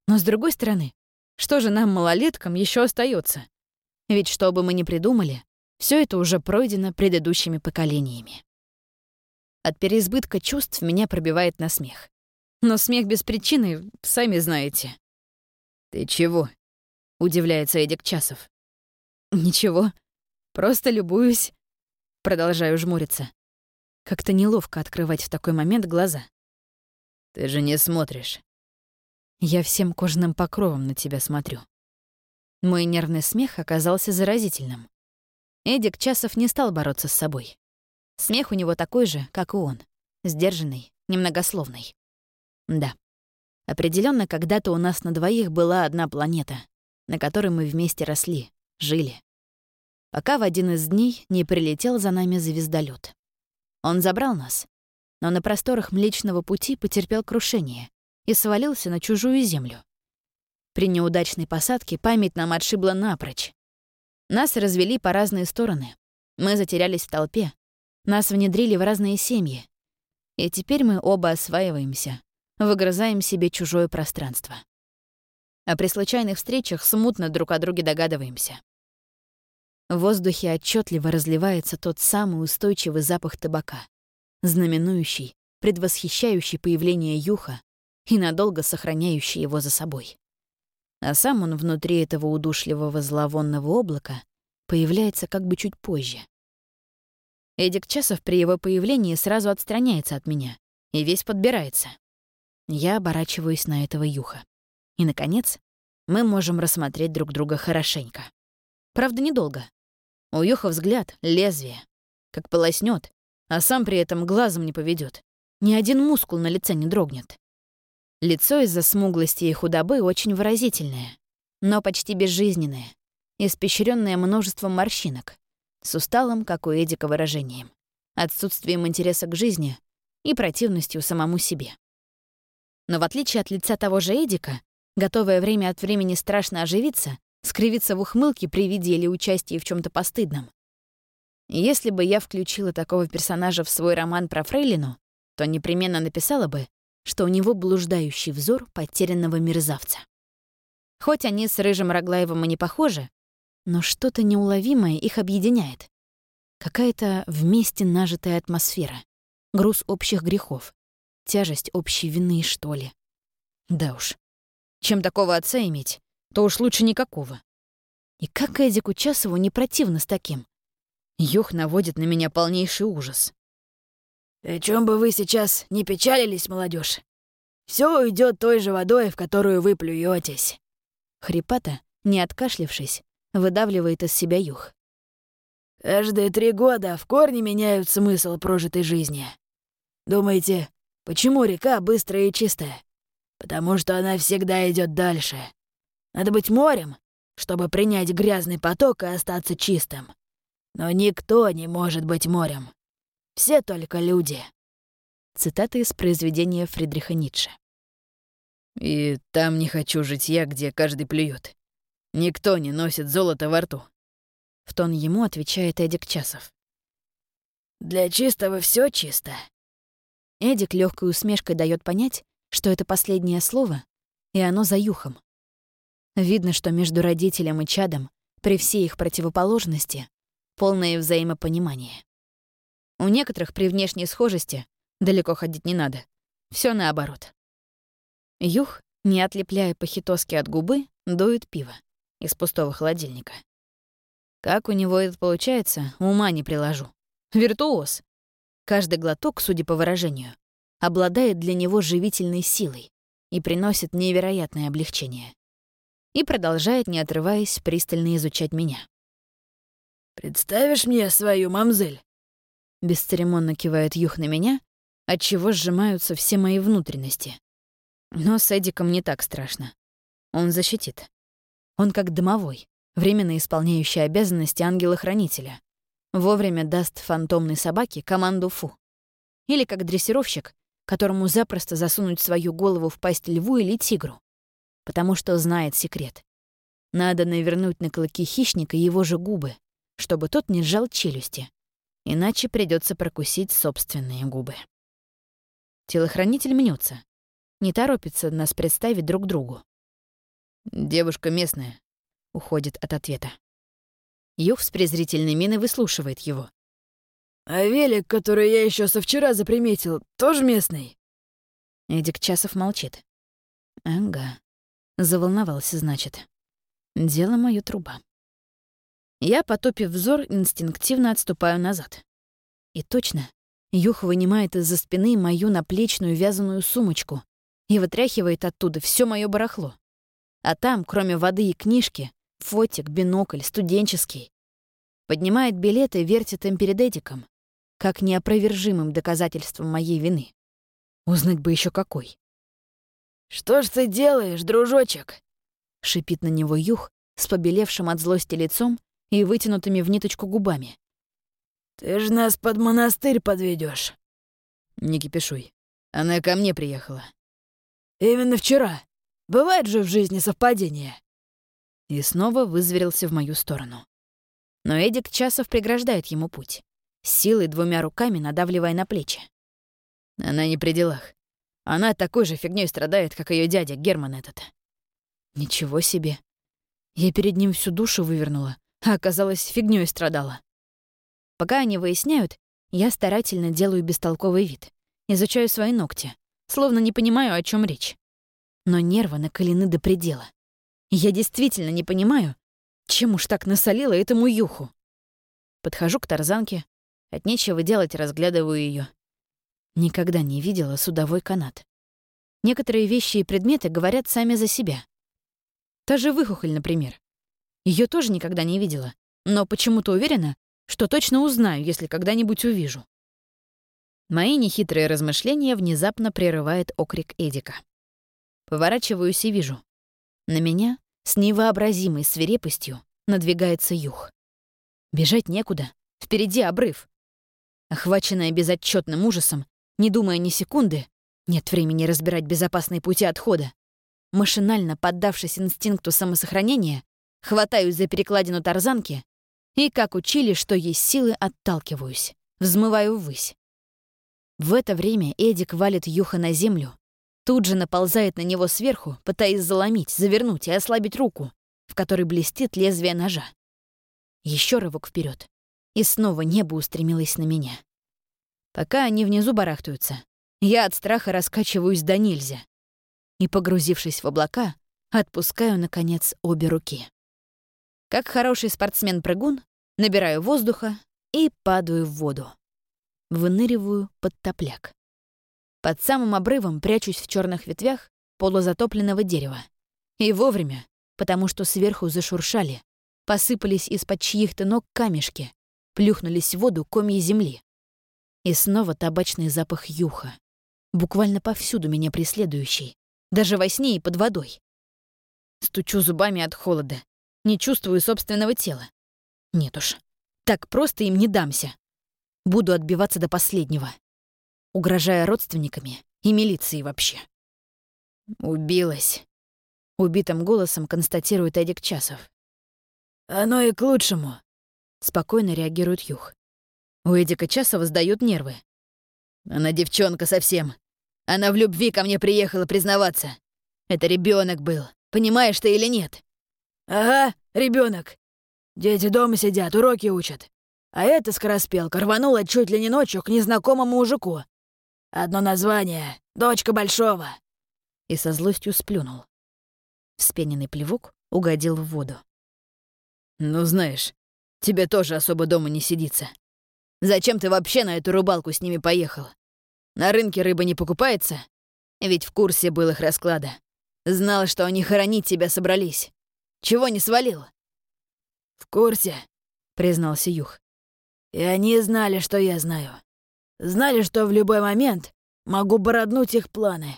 Но с другой стороны, что же нам, малолеткам, еще остается? Ведь что бы мы ни придумали, все это уже пройдено предыдущими поколениями. От переизбытка чувств меня пробивает на смех. Но смех без причины, сами знаете. «Ты чего?» — удивляется Эдик Часов. «Ничего, просто любуюсь». Продолжаю жмуриться. Как-то неловко открывать в такой момент глаза. «Ты же не смотришь». Я всем кожаным покровом на тебя смотрю. Мой нервный смех оказался заразительным. Эдик Часов не стал бороться с собой. Смех у него такой же, как и он. Сдержанный, немногословный. Да. Определенно, когда-то у нас на двоих была одна планета, на которой мы вместе росли, жили. Пока в один из дней не прилетел за нами звездолет. Он забрал нас, но на просторах Млечного Пути потерпел крушение и свалился на чужую землю. При неудачной посадке память нам отшибла напрочь. Нас развели по разные стороны. Мы затерялись в толпе. Нас внедрили в разные семьи. И теперь мы оба осваиваемся, выгрызаем себе чужое пространство. А при случайных встречах смутно друг о друге догадываемся. В воздухе отчетливо разливается тот самый устойчивый запах табака, знаменующий, предвосхищающий появление юха и надолго сохраняющий его за собой. А сам он внутри этого удушливого зловонного облака появляется как бы чуть позже. Эдик Часов при его появлении сразу отстраняется от меня и весь подбирается. Я оборачиваюсь на этого юха. И, наконец, мы можем рассмотреть друг друга хорошенько. Правда, недолго. У Юха взгляд — лезвие. Как полоснет, а сам при этом глазом не поведет. Ни один мускул на лице не дрогнет. Лицо из-за смуглости и худобы очень выразительное, но почти безжизненное, испещренное множеством морщинок, с усталым, как у Эдика, выражением, отсутствием интереса к жизни и противностью самому себе. Но в отличие от лица того же Эдика, готовое время от времени страшно оживиться, скривиться в ухмылке при виде или участии в чем то постыдном. Если бы я включила такого персонажа в свой роман про Фрейлину, то непременно написала бы, что у него блуждающий взор потерянного мерзавца. Хоть они с Рыжим Роглаевым и не похожи, но что-то неуловимое их объединяет. Какая-то вместе нажитая атмосфера, груз общих грехов, тяжесть общей вины, что ли. Да уж, чем такого отца иметь, то уж лучше никакого. И как Эдику Часову не противно с таким? Юх наводит на меня полнейший ужас. «О чем бы вы сейчас не печалились, молодежь? Все уйдет той же водой, в которую вы плюетесь. Хрипата, не откашлившись, выдавливает из себя Юх. «Каждые три года в корне меняют смысл прожитой жизни. Думаете, почему река быстрая и чистая? Потому что она всегда идет дальше. Надо быть морем, чтобы принять грязный поток и остаться чистым. Но никто не может быть морем. Все только люди. Цитата из произведения Фридриха Ницше. «И там не хочу жить я, где каждый плюет. Никто не носит золото во рту». В тон ему отвечает Эдик Часов. «Для чистого все чисто». Эдик легкой усмешкой дает понять, что это последнее слово, и оно за юхом. Видно, что между родителем и чадом, при всей их противоположности, полное взаимопонимание. У некоторых при внешней схожести далеко ходить не надо. Все наоборот. Юх, не отлепляя похитоски от губы, дует пиво из пустого холодильника. Как у него это получается, ума не приложу. Виртуоз. Каждый глоток, судя по выражению, обладает для него живительной силой и приносит невероятное облегчение и продолжает, не отрываясь, пристально изучать меня. «Представишь мне свою мамзель?» Бесцеремонно кивает Юх на меня, отчего сжимаются все мои внутренности. Но с Эдиком не так страшно. Он защитит. Он как домовой, временно исполняющий обязанности ангела-хранителя. Вовремя даст фантомной собаке команду «фу». Или как дрессировщик, которому запросто засунуть свою голову в пасть льву или тигру потому что знает секрет. Надо навернуть на клыки хищника его же губы, чтобы тот не сжал челюсти, иначе придется прокусить собственные губы. Телохранитель мнется, не торопится нас представить друг другу. «Девушка местная», — уходит от ответа. Юх с презрительной миной выслушивает его. «А велик, который я еще со вчера заприметил, тоже местный?» Эдик Часов молчит. «Ага. Заволновался, значит. Дело мое труба. Я, потопив взор, инстинктивно отступаю назад. И точно, Юх вынимает из-за спины мою наплечную вязаную сумочку и вытряхивает оттуда все мое барахло. А там, кроме воды и книжки, фотик, бинокль, студенческий. Поднимает билеты и вертит им перед Эдиком, как неопровержимым доказательством моей вины. Узнать бы еще какой. «Что ж ты делаешь, дружочек?» — шипит на него Юх с побелевшим от злости лицом и вытянутыми в ниточку губами. «Ты ж нас под монастырь подведешь. Не кипишуй. Она ко мне приехала. Именно вчера. Бывает же в жизни совпадение. И снова вызверился в мою сторону. Но Эдик Часов преграждает ему путь, силой двумя руками надавливая на плечи. Она не при делах. Она такой же фигней страдает, как ее дядя Герман этот. Ничего себе. Я перед ним всю душу вывернула, а оказалось, фигней страдала. Пока они выясняют, я старательно делаю бестолковый вид, изучаю свои ногти, словно не понимаю, о чем речь. Но нервы накалены до предела. Я действительно не понимаю, чем уж так насолила этому юху. Подхожу к тарзанке, от нечего делать разглядываю ее. Никогда не видела судовой канат. Некоторые вещи и предметы говорят сами за себя. Та же выхухоль, например. Ее тоже никогда не видела, но почему-то уверена, что точно узнаю, если когда-нибудь увижу. Мои нехитрые размышления внезапно прерывает окрик Эдика. Поворачиваюсь и вижу. На меня с невообразимой свирепостью надвигается юг. Бежать некуда, впереди обрыв. Охваченная безотчетным ужасом, не думая ни секунды, нет времени разбирать безопасные пути отхода, машинально поддавшись инстинкту самосохранения, хватаюсь за перекладину тарзанки и, как учили, что есть силы, отталкиваюсь, взмываю ввысь. В это время Эдик валит Юха на землю, тут же наползает на него сверху, пытаясь заломить, завернуть и ослабить руку, в которой блестит лезвие ножа. Еще рывок вперед, и снова небо устремилось на меня. Пока они внизу барахтаются, я от страха раскачиваюсь до нельзя. И, погрузившись в облака, отпускаю, наконец, обе руки. Как хороший спортсмен-прыгун, набираю воздуха и падаю в воду выныриваю под топляк. Под самым обрывом прячусь в черных ветвях полузатопленного дерева. И вовремя, потому что сверху зашуршали, посыпались из-под чьих-то ног камешки, плюхнулись в воду комья земли. И снова табачный запах юха, буквально повсюду меня преследующий, даже во сне и под водой. Стучу зубами от холода, не чувствую собственного тела. Нет уж, так просто им не дамся. Буду отбиваться до последнего, угрожая родственниками и милиции вообще. «Убилась», — убитым голосом констатирует Эдик Часов. «Оно и к лучшему», — спокойно реагирует Юх. У Эдика Часова сдают нервы. «Она девчонка совсем. Она в любви ко мне приехала признаваться. Это ребенок был, понимаешь ты или нет?» «Ага, ребенок. Дети дома сидят, уроки учат. А эта скороспелка рванула чуть ли не ночью к незнакомому мужику. Одно название — «Дочка Большого». И со злостью сплюнул. Вспененный плевок угодил в воду. «Ну, знаешь, тебе тоже особо дома не сидится. Зачем ты вообще на эту рыбалку с ними поехал? На рынке рыба не покупается? Ведь в курсе был их расклада. Знал, что они хоронить тебя собрались. Чего не свалил?» «В курсе», — признался Юх. И они знали, что я знаю. Знали, что в любой момент могу бороднуть их планы.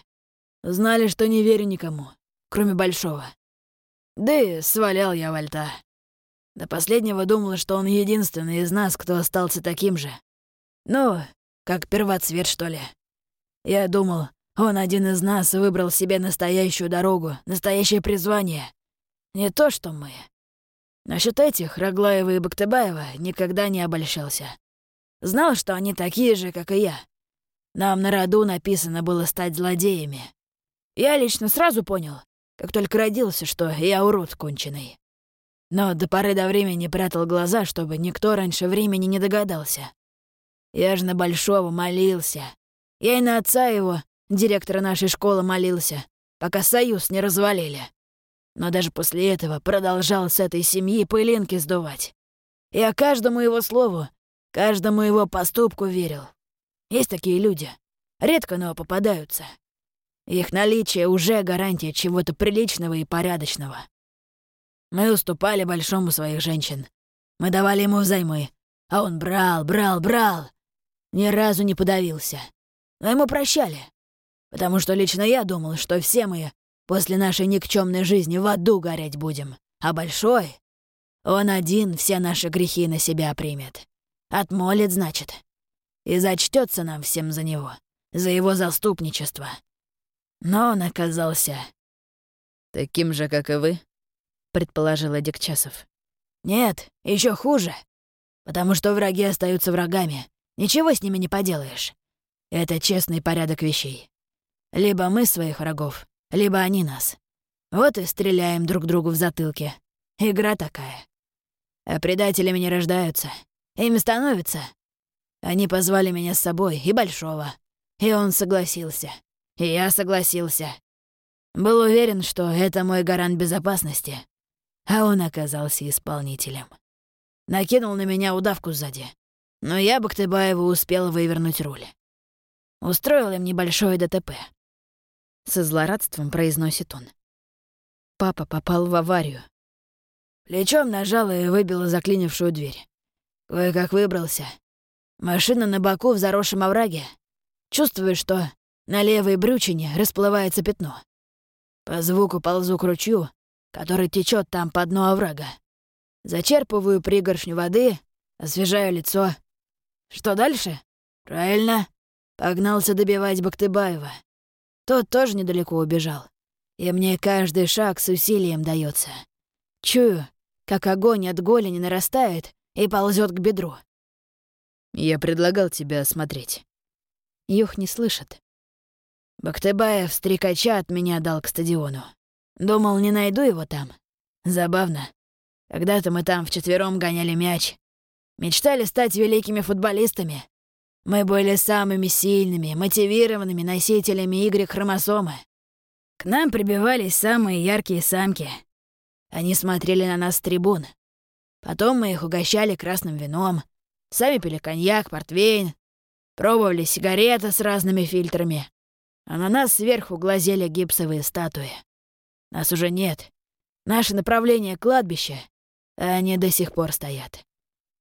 Знали, что не верю никому, кроме Большого. Да и свалял я Вальта. До последнего думала, что он единственный из нас, кто остался таким же. Ну, как первоцвет, что ли. Я думал, он один из нас выбрал себе настоящую дорогу, настоящее призвание. Не то, что мы. Насчет этих, Раглаева и Бактыбаева, никогда не обольщался. Знал, что они такие же, как и я. Нам на роду написано было стать злодеями. Я лично сразу понял, как только родился, что я урод конченый. Но до поры до времени прятал глаза, чтобы никто раньше времени не догадался. Я же на Большого молился. Я и на отца его, директора нашей школы, молился, пока союз не развалили но даже после этого продолжал с этой семьи пылинки сдувать. Я каждому его слову, каждому его поступку верил. Есть такие люди. Редко, но попадаются. Их наличие уже гарантия чего-то приличного и порядочного. Мы уступали большому своих женщин. Мы давали ему взаймы, а он брал, брал, брал. Ни разу не подавился. Но ему прощали. Потому что лично я думал, что все мы После нашей никчемной жизни в аду гореть будем. А большой? Он один все наши грехи на себя примет. Отмолит, значит. И зачтется нам всем за него. за его заступничество. Но он оказался... «Таким же, как и вы?» — предположил Эдик. «Нет, еще хуже. Потому что враги остаются врагами. Ничего с ними не поделаешь. Это честный порядок вещей. Либо мы своих врагов, либо они нас. Вот и стреляем друг другу в затылке. Игра такая. А предателями не рождаются. Ими становятся. Они позвали меня с собой, и Большого. И он согласился. И я согласился. Был уверен, что это мой гарант безопасности. А он оказался исполнителем. Накинул на меня удавку сзади. Но я Бактыбаеву успел вывернуть руль. Устроил им небольшое ДТП. Со злорадством произносит он. Папа попал в аварию. Плечом нажал и выбил заклинившую дверь. Кое-как выбрался. Машина на боку в заросшем овраге. Чувствую, что на левой брючине расплывается пятно. По звуку ползу к ручью, который течет там по дну оврага. Зачерпываю пригоршню воды, освежаю лицо. Что дальше? Правильно. Погнался добивать Бактыбаева. Тот тоже недалеко убежал. И мне каждый шаг с усилием дается. Чую, как огонь от голени нарастает и ползет к бедру. Я предлагал тебя осмотреть. Юх не слышит. Бактыбаев стрекача от меня дал к стадиону. Думал, не найду его там. Забавно. Когда-то мы там вчетвером гоняли мяч. Мечтали стать великими футболистами. Мы были самыми сильными, мотивированными носителями Y-хромосомы. К нам прибивались самые яркие самки. Они смотрели на нас с трибун. Потом мы их угощали красным вином, сами пили коньяк, портвейн, пробовали сигареты с разными фильтрами, а на нас сверху глазели гипсовые статуи. Нас уже нет. Наше направление — кладбище, а они до сих пор стоят.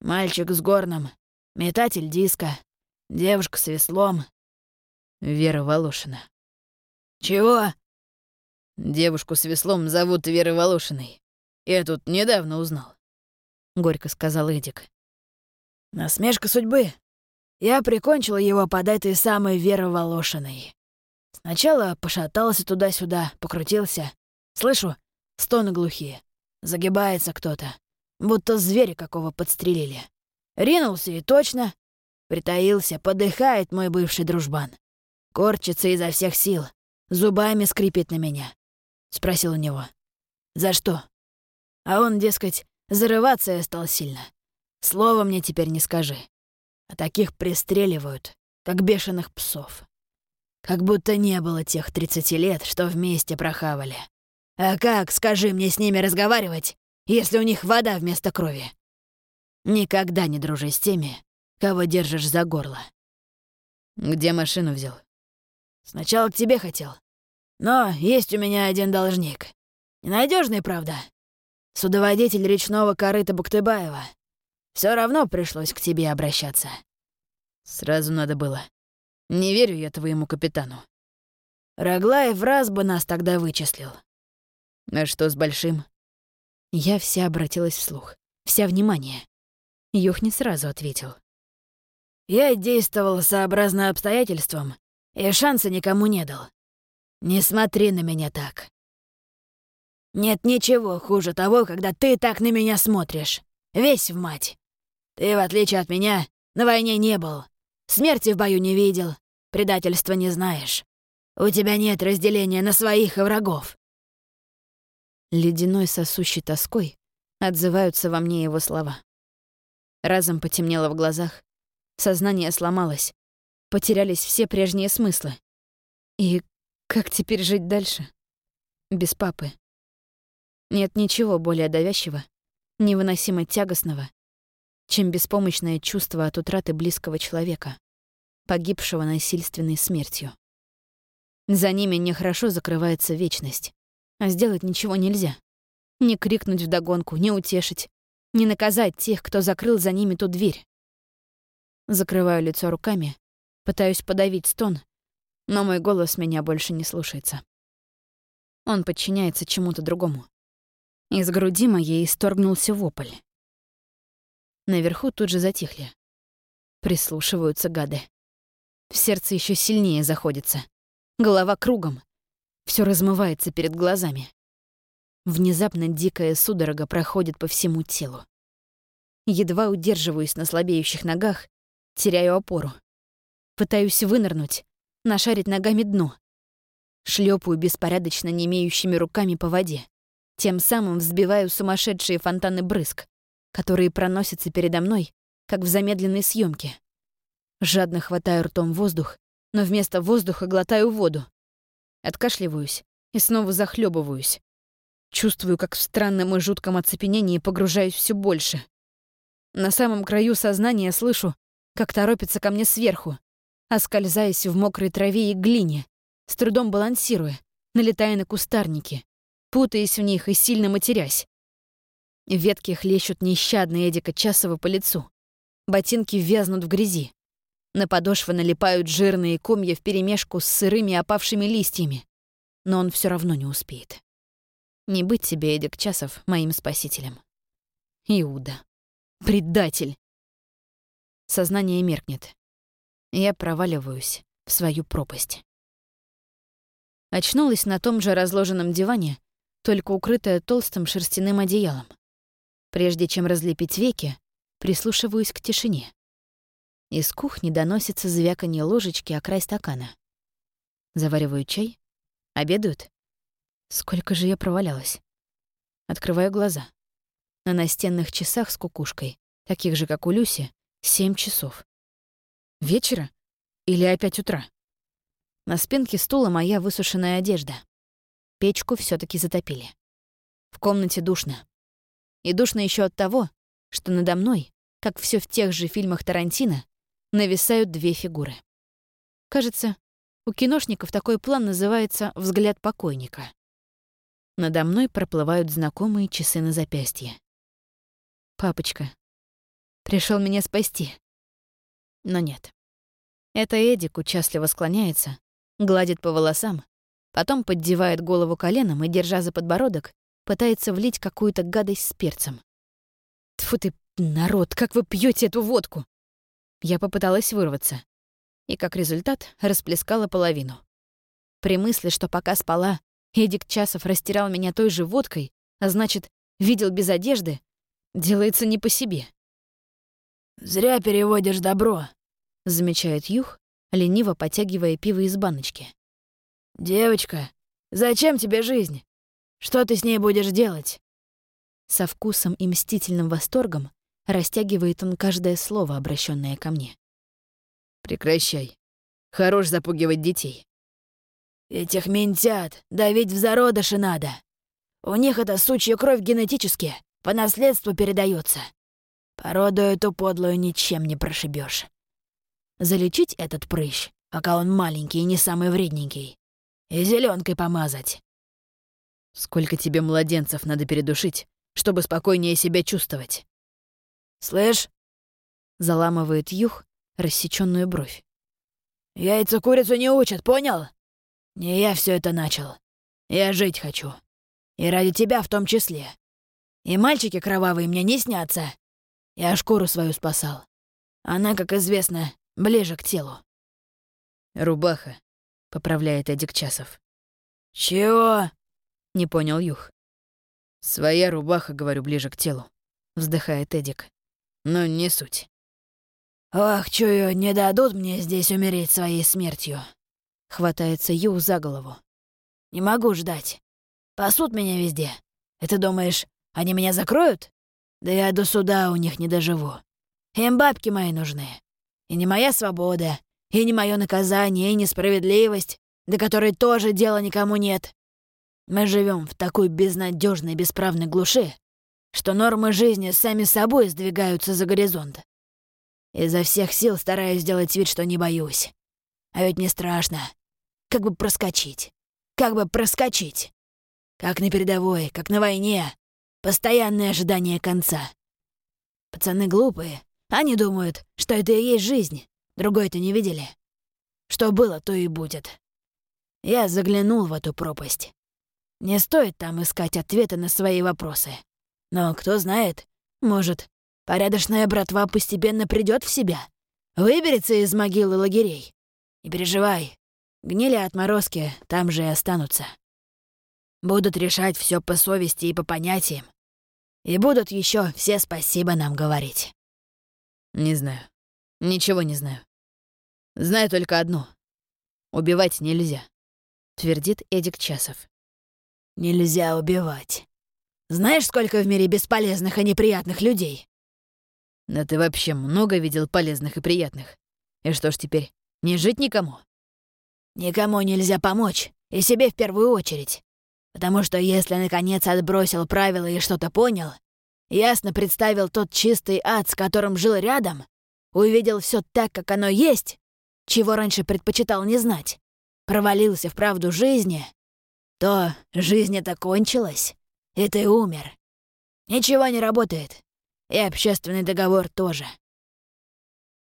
Мальчик с горном, метатель диска, Девушка с веслом. Вера Волошина. Чего? Девушку с веслом зовут Вера Волошиной. Я тут недавно узнал. Горько сказал Эдик. Насмешка судьбы. Я прикончила его под этой самой Верой Волошиной. Сначала пошатался туда-сюда, покрутился. Слышу, стоны глухие. Загибается кто-то. Будто зверя какого подстрелили. Ринулся и точно Притаился, подыхает мой бывший дружбан. Корчится изо всех сил, зубами скрипит на меня. Спросил у него. За что? А он, дескать, зарываться я стал сильно. Слова мне теперь не скажи. А таких пристреливают, как бешеных псов. Как будто не было тех 30 лет, что вместе прохавали. А как, скажи мне, с ними разговаривать, если у них вода вместо крови? Никогда не дружи с теми, кого держишь за горло. Где машину взял? Сначала к тебе хотел. Но есть у меня один должник. Ненадежный, правда. Судоводитель речного корыта Буктыбаева. Все равно пришлось к тебе обращаться. Сразу надо было. Не верю я твоему капитану. Роглаев раз бы нас тогда вычислил. А что с Большим? Я вся обратилась вслух. Вся внимание. Юх не сразу ответил. Я действовал сообразно обстоятельствам и шанса никому не дал. Не смотри на меня так. Нет ничего хуже того, когда ты так на меня смотришь. Весь в мать. Ты, в отличие от меня, на войне не был. Смерти в бою не видел. Предательства не знаешь. У тебя нет разделения на своих и врагов. Ледяной сосущей тоской отзываются во мне его слова. Разом потемнело в глазах, Сознание сломалось. Потерялись все прежние смыслы. И как теперь жить дальше? Без папы. Нет ничего более давящего, невыносимо тягостного, чем беспомощное чувство от утраты близкого человека, погибшего насильственной смертью. За ними нехорошо закрывается вечность, а сделать ничего нельзя. Не крикнуть вдогонку, не утешить, не наказать тех, кто закрыл за ними ту дверь. Закрываю лицо руками, пытаюсь подавить стон, но мой голос меня больше не слушается. Он подчиняется чему-то другому. Из груди моей исторгнулся вопль. Наверху тут же затихли. Прислушиваются гады. Сердце еще сильнее заходится. Голова кругом. Все размывается перед глазами. Внезапно дикая судорога проходит по всему телу. Едва удерживаюсь на слабеющих ногах, теряю опору. Пытаюсь вынырнуть, нашарить ногами дно. Шлепаю беспорядочно не имеющими руками по воде. Тем самым взбиваю сумасшедшие фонтаны брызг, которые проносятся передо мной, как в замедленной съемке. Жадно хватаю ртом воздух, но вместо воздуха глотаю воду. Откашливаюсь и снова захлебываюсь. Чувствую, как в странном и жутком оцепенении погружаюсь все больше. На самом краю сознания слышу, как торопится ко мне сверху, оскользаясь в мокрой траве и глине, с трудом балансируя, налетая на кустарники, путаясь в них и сильно матерясь. Ветки хлещут нещадно Эдика Часова по лицу. Ботинки вязнут в грязи. На подошвы налипают жирные комья вперемешку с сырыми опавшими листьями. Но он все равно не успеет. Не быть тебе, Эдик Часов, моим спасителем. Иуда. Предатель. Сознание меркнет. Я проваливаюсь в свою пропасть. Очнулась на том же разложенном диване, только укрытая толстым шерстяным одеялом. Прежде чем разлепить веки, прислушиваюсь к тишине. Из кухни доносится звяканье ложечки о край стакана. Завариваю чай. Обедают. Сколько же я провалялась. Открываю глаза. На настенных часах с кукушкой, таких же, как у Люси, семь часов. Вечера? Или опять утра? На спинке стула моя высушенная одежда. Печку все таки затопили. В комнате душно. И душно еще от того, что надо мной, как все в тех же фильмах Тарантино, нависают две фигуры. Кажется, у киношников такой план называется «взгляд покойника». Надо мной проплывают знакомые часы на запястье. Папочка. Пришел меня спасти. Но нет. Это Эдик участливо склоняется, гладит по волосам, потом поддевает голову коленом и, держа за подбородок, пытается влить какую-то гадость с перцем. Тфу ты, народ, как вы пьете эту водку? Я попыталась вырваться. И как результат расплескала половину. При мысли, что пока спала, Эдик Часов растирал меня той же водкой, а значит, видел без одежды, Делается не по себе. «Зря переводишь добро», — замечает Юх, лениво потягивая пиво из баночки. «Девочка, зачем тебе жизнь? Что ты с ней будешь делать?» Со вкусом и мстительным восторгом растягивает он каждое слово, обращенное ко мне. «Прекращай. Хорош запугивать детей». «Этих ментят давить в зародыши надо. У них это сучья кровь генетически. По наследству передается. Породу эту подлую ничем не прошибешь. Залечить этот прыщ, пока он маленький и не самый вредненький. И зеленкой помазать. Сколько тебе младенцев надо передушить, чтобы спокойнее себя чувствовать? Слышь? Заламывает Юх рассеченную бровь. Яйца курицу не учат, понял? Не я все это начал. Я жить хочу. И ради тебя в том числе. И мальчики кровавые мне не снятся. Я шкуру свою спасал. Она, как известно, ближе к телу. «Рубаха», — поправляет Эдик Часов. «Чего?» — не понял Юх. «Своя рубаха, говорю, ближе к телу», — вздыхает Эдик. «Но не суть». «Ох, чую, не дадут мне здесь умереть своей смертью», — хватается Ю за голову. «Не могу ждать. Пасут меня везде. Ты думаешь, они меня закроют? Да я до суда у них не доживу. Им бабки мои нужны. И не моя свобода, и не мое наказание, и несправедливость, до которой тоже дела никому нет. Мы живем в такой безнадежной бесправной глуши, что нормы жизни сами собой сдвигаются за горизонт. Изо всех сил стараюсь сделать вид, что не боюсь. А ведь не страшно. Как бы проскочить. Как бы проскочить. Как на передовой, как на войне. Постоянное ожидание конца. Пацаны глупые. Они думают, что это и есть жизнь. Другой-то не видели. Что было, то и будет. Я заглянул в эту пропасть. Не стоит там искать ответы на свои вопросы. Но кто знает, может, порядочная братва постепенно придет в себя, выберется из могилы лагерей Не переживай, гнили отморозки там же и останутся. Будут решать все по совести и по понятиям. И будут еще все спасибо нам говорить. Не знаю. Ничего не знаю. Знаю только одно. Убивать нельзя, твердит Эдик Часов. Нельзя убивать. Знаешь, сколько в мире бесполезных и неприятных людей? Да ты вообще много видел полезных и приятных. И что ж теперь, не жить никому? Никому нельзя помочь, и себе в первую очередь. Потому что если наконец отбросил правила и что-то понял, ясно представил тот чистый ад, с которым жил рядом, увидел все так, как оно есть, чего раньше предпочитал не знать, провалился в правду жизни, то жизнь эта кончилась, и ты умер. Ничего не работает, и общественный договор тоже.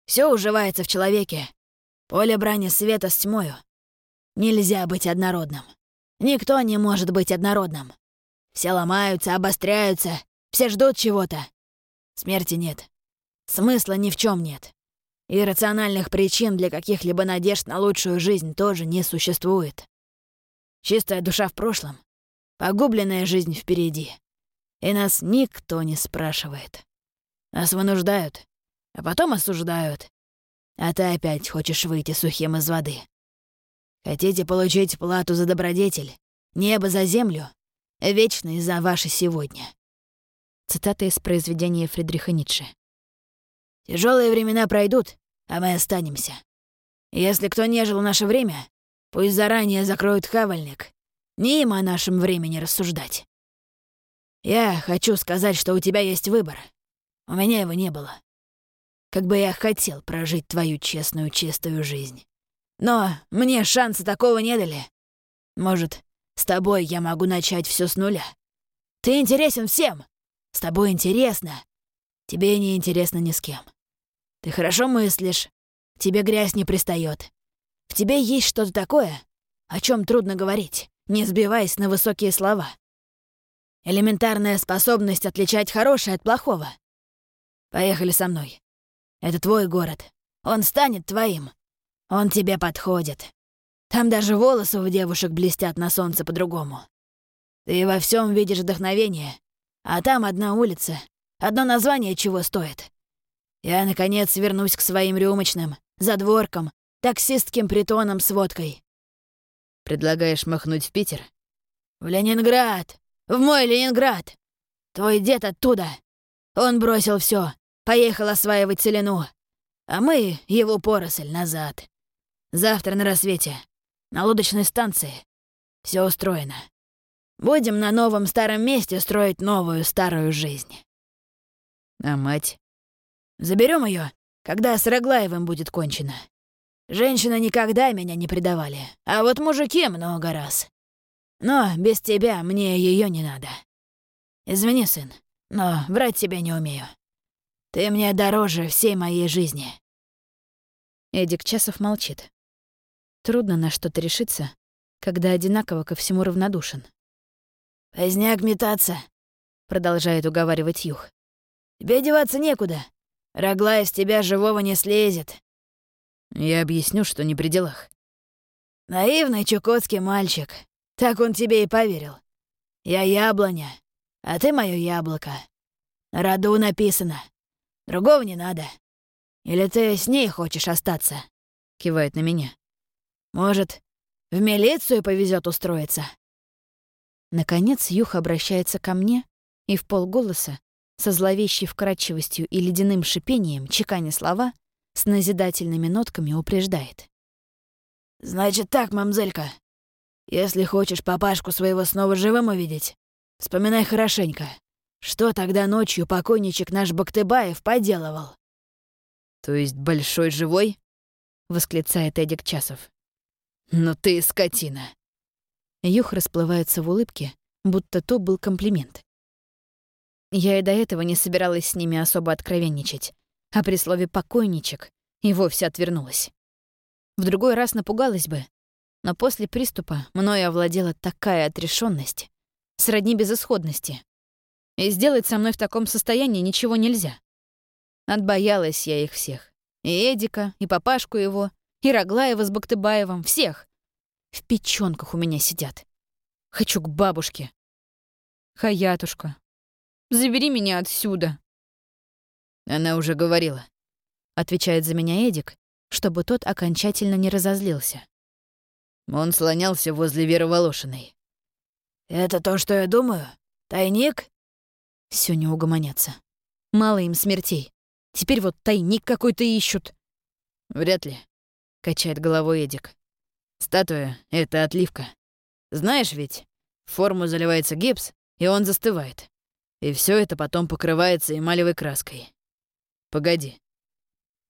Все уживается в человеке. Поле брани света с тьмою. Нельзя быть однородным. Никто не может быть однородным. Все ломаются, обостряются, все ждут чего-то. Смерти нет. Смысла ни в чем нет. И рациональных причин для каких-либо надежд на лучшую жизнь тоже не существует. Чистая душа в прошлом, погубленная жизнь впереди. И нас никто не спрашивает. Нас вынуждают, а потом осуждают. А ты опять хочешь выйти сухим из воды. Хотите получить плату за добродетель, небо за землю, вечность за ваше сегодня. Цитата из произведения Фридриха Ницше. Тяжелые времена пройдут, а мы останемся. Если кто не жил наше время, пусть заранее закроют хавальник. Не им о нашем времени рассуждать. Я хочу сказать, что у тебя есть выбор. У меня его не было. Как бы я хотел прожить твою честную, чистую жизнь. Но мне шанса такого не дали. Может, с тобой я могу начать все с нуля. Ты интересен всем. С тобой интересно. Тебе не интересно ни с кем. Ты хорошо мыслишь. Тебе грязь не пристает. В тебе есть что-то такое, о чем трудно говорить, не сбиваясь на высокие слова. Элементарная способность отличать хорошее от плохого. Поехали со мной. Это твой город. Он станет твоим. Он тебе подходит. Там даже волосы у девушек блестят на солнце по-другому. Ты во всем видишь вдохновение, а там одна улица, одно название чего стоит. Я, наконец, вернусь к своим рюмочным, задворкам, таксистским притонам с водкой. Предлагаешь махнуть в Питер? В Ленинград! В мой Ленинград! Твой дед оттуда! Он бросил все, поехал осваивать целину, а мы его поросль назад. Завтра на рассвете. На лодочной станции. Все устроено. Будем на новом старом месте строить новую старую жизнь. А мать? Заберем ее, когда с Роглаевым будет кончено. Женщины никогда меня не предавали, а вот мужики много раз. Но без тебя мне ее не надо. Извини, сын, но врать тебе не умею. Ты мне дороже всей моей жизни. Эдик Часов молчит. Трудно на что-то решиться, когда одинаково ко всему равнодушен. «Поздняк метаться», — продолжает уговаривать Юх. «Тебе деваться некуда. Роглаев с тебя живого не слезет». «Я объясню, что не при делах». «Наивный чукотский мальчик. Так он тебе и поверил. Я яблоня, а ты моё яблоко. На роду написано. Другого не надо. Или ты с ней хочешь остаться?» Кивает на меня. Может, в милицию повезет устроиться?» Наконец Юх обращается ко мне и в полголоса, со зловещей вкрадчивостью и ледяным шипением, чеканя слова, с назидательными нотками упреждает. «Значит так, мамзелька, если хочешь папашку своего снова живым увидеть, вспоминай хорошенько, что тогда ночью покойничек наш Бактыбаев поделывал». «То есть большой живой?» — восклицает Эдик Часов. «Ну ты скотина!» Юх расплывается в улыбке, будто то был комплимент. Я и до этого не собиралась с ними особо откровенничать, а при слове «покойничек» и вовсе отвернулась. В другой раз напугалась бы, но после приступа мною овладела такая отрешенность, сродни безысходности. И сделать со мной в таком состоянии ничего нельзя. Отбоялась я их всех. И Эдика, и папашку его, И Роглаева с Бактыбаевым, всех. В печёнках у меня сидят. Хочу к бабушке. Хаятушка, забери меня отсюда. Она уже говорила. Отвечает за меня Эдик, чтобы тот окончательно не разозлился. Он слонялся возле Веры Волошиной. «Это то, что я думаю? Тайник?» Все не угомонятся. Мало им смертей. Теперь вот тайник какой-то ищут. «Вряд ли», — качает головой Эдик. «Статуя — это отливка. Знаешь ведь, в форму заливается гипс, и он застывает. И все это потом покрывается эмалевой краской. Погоди.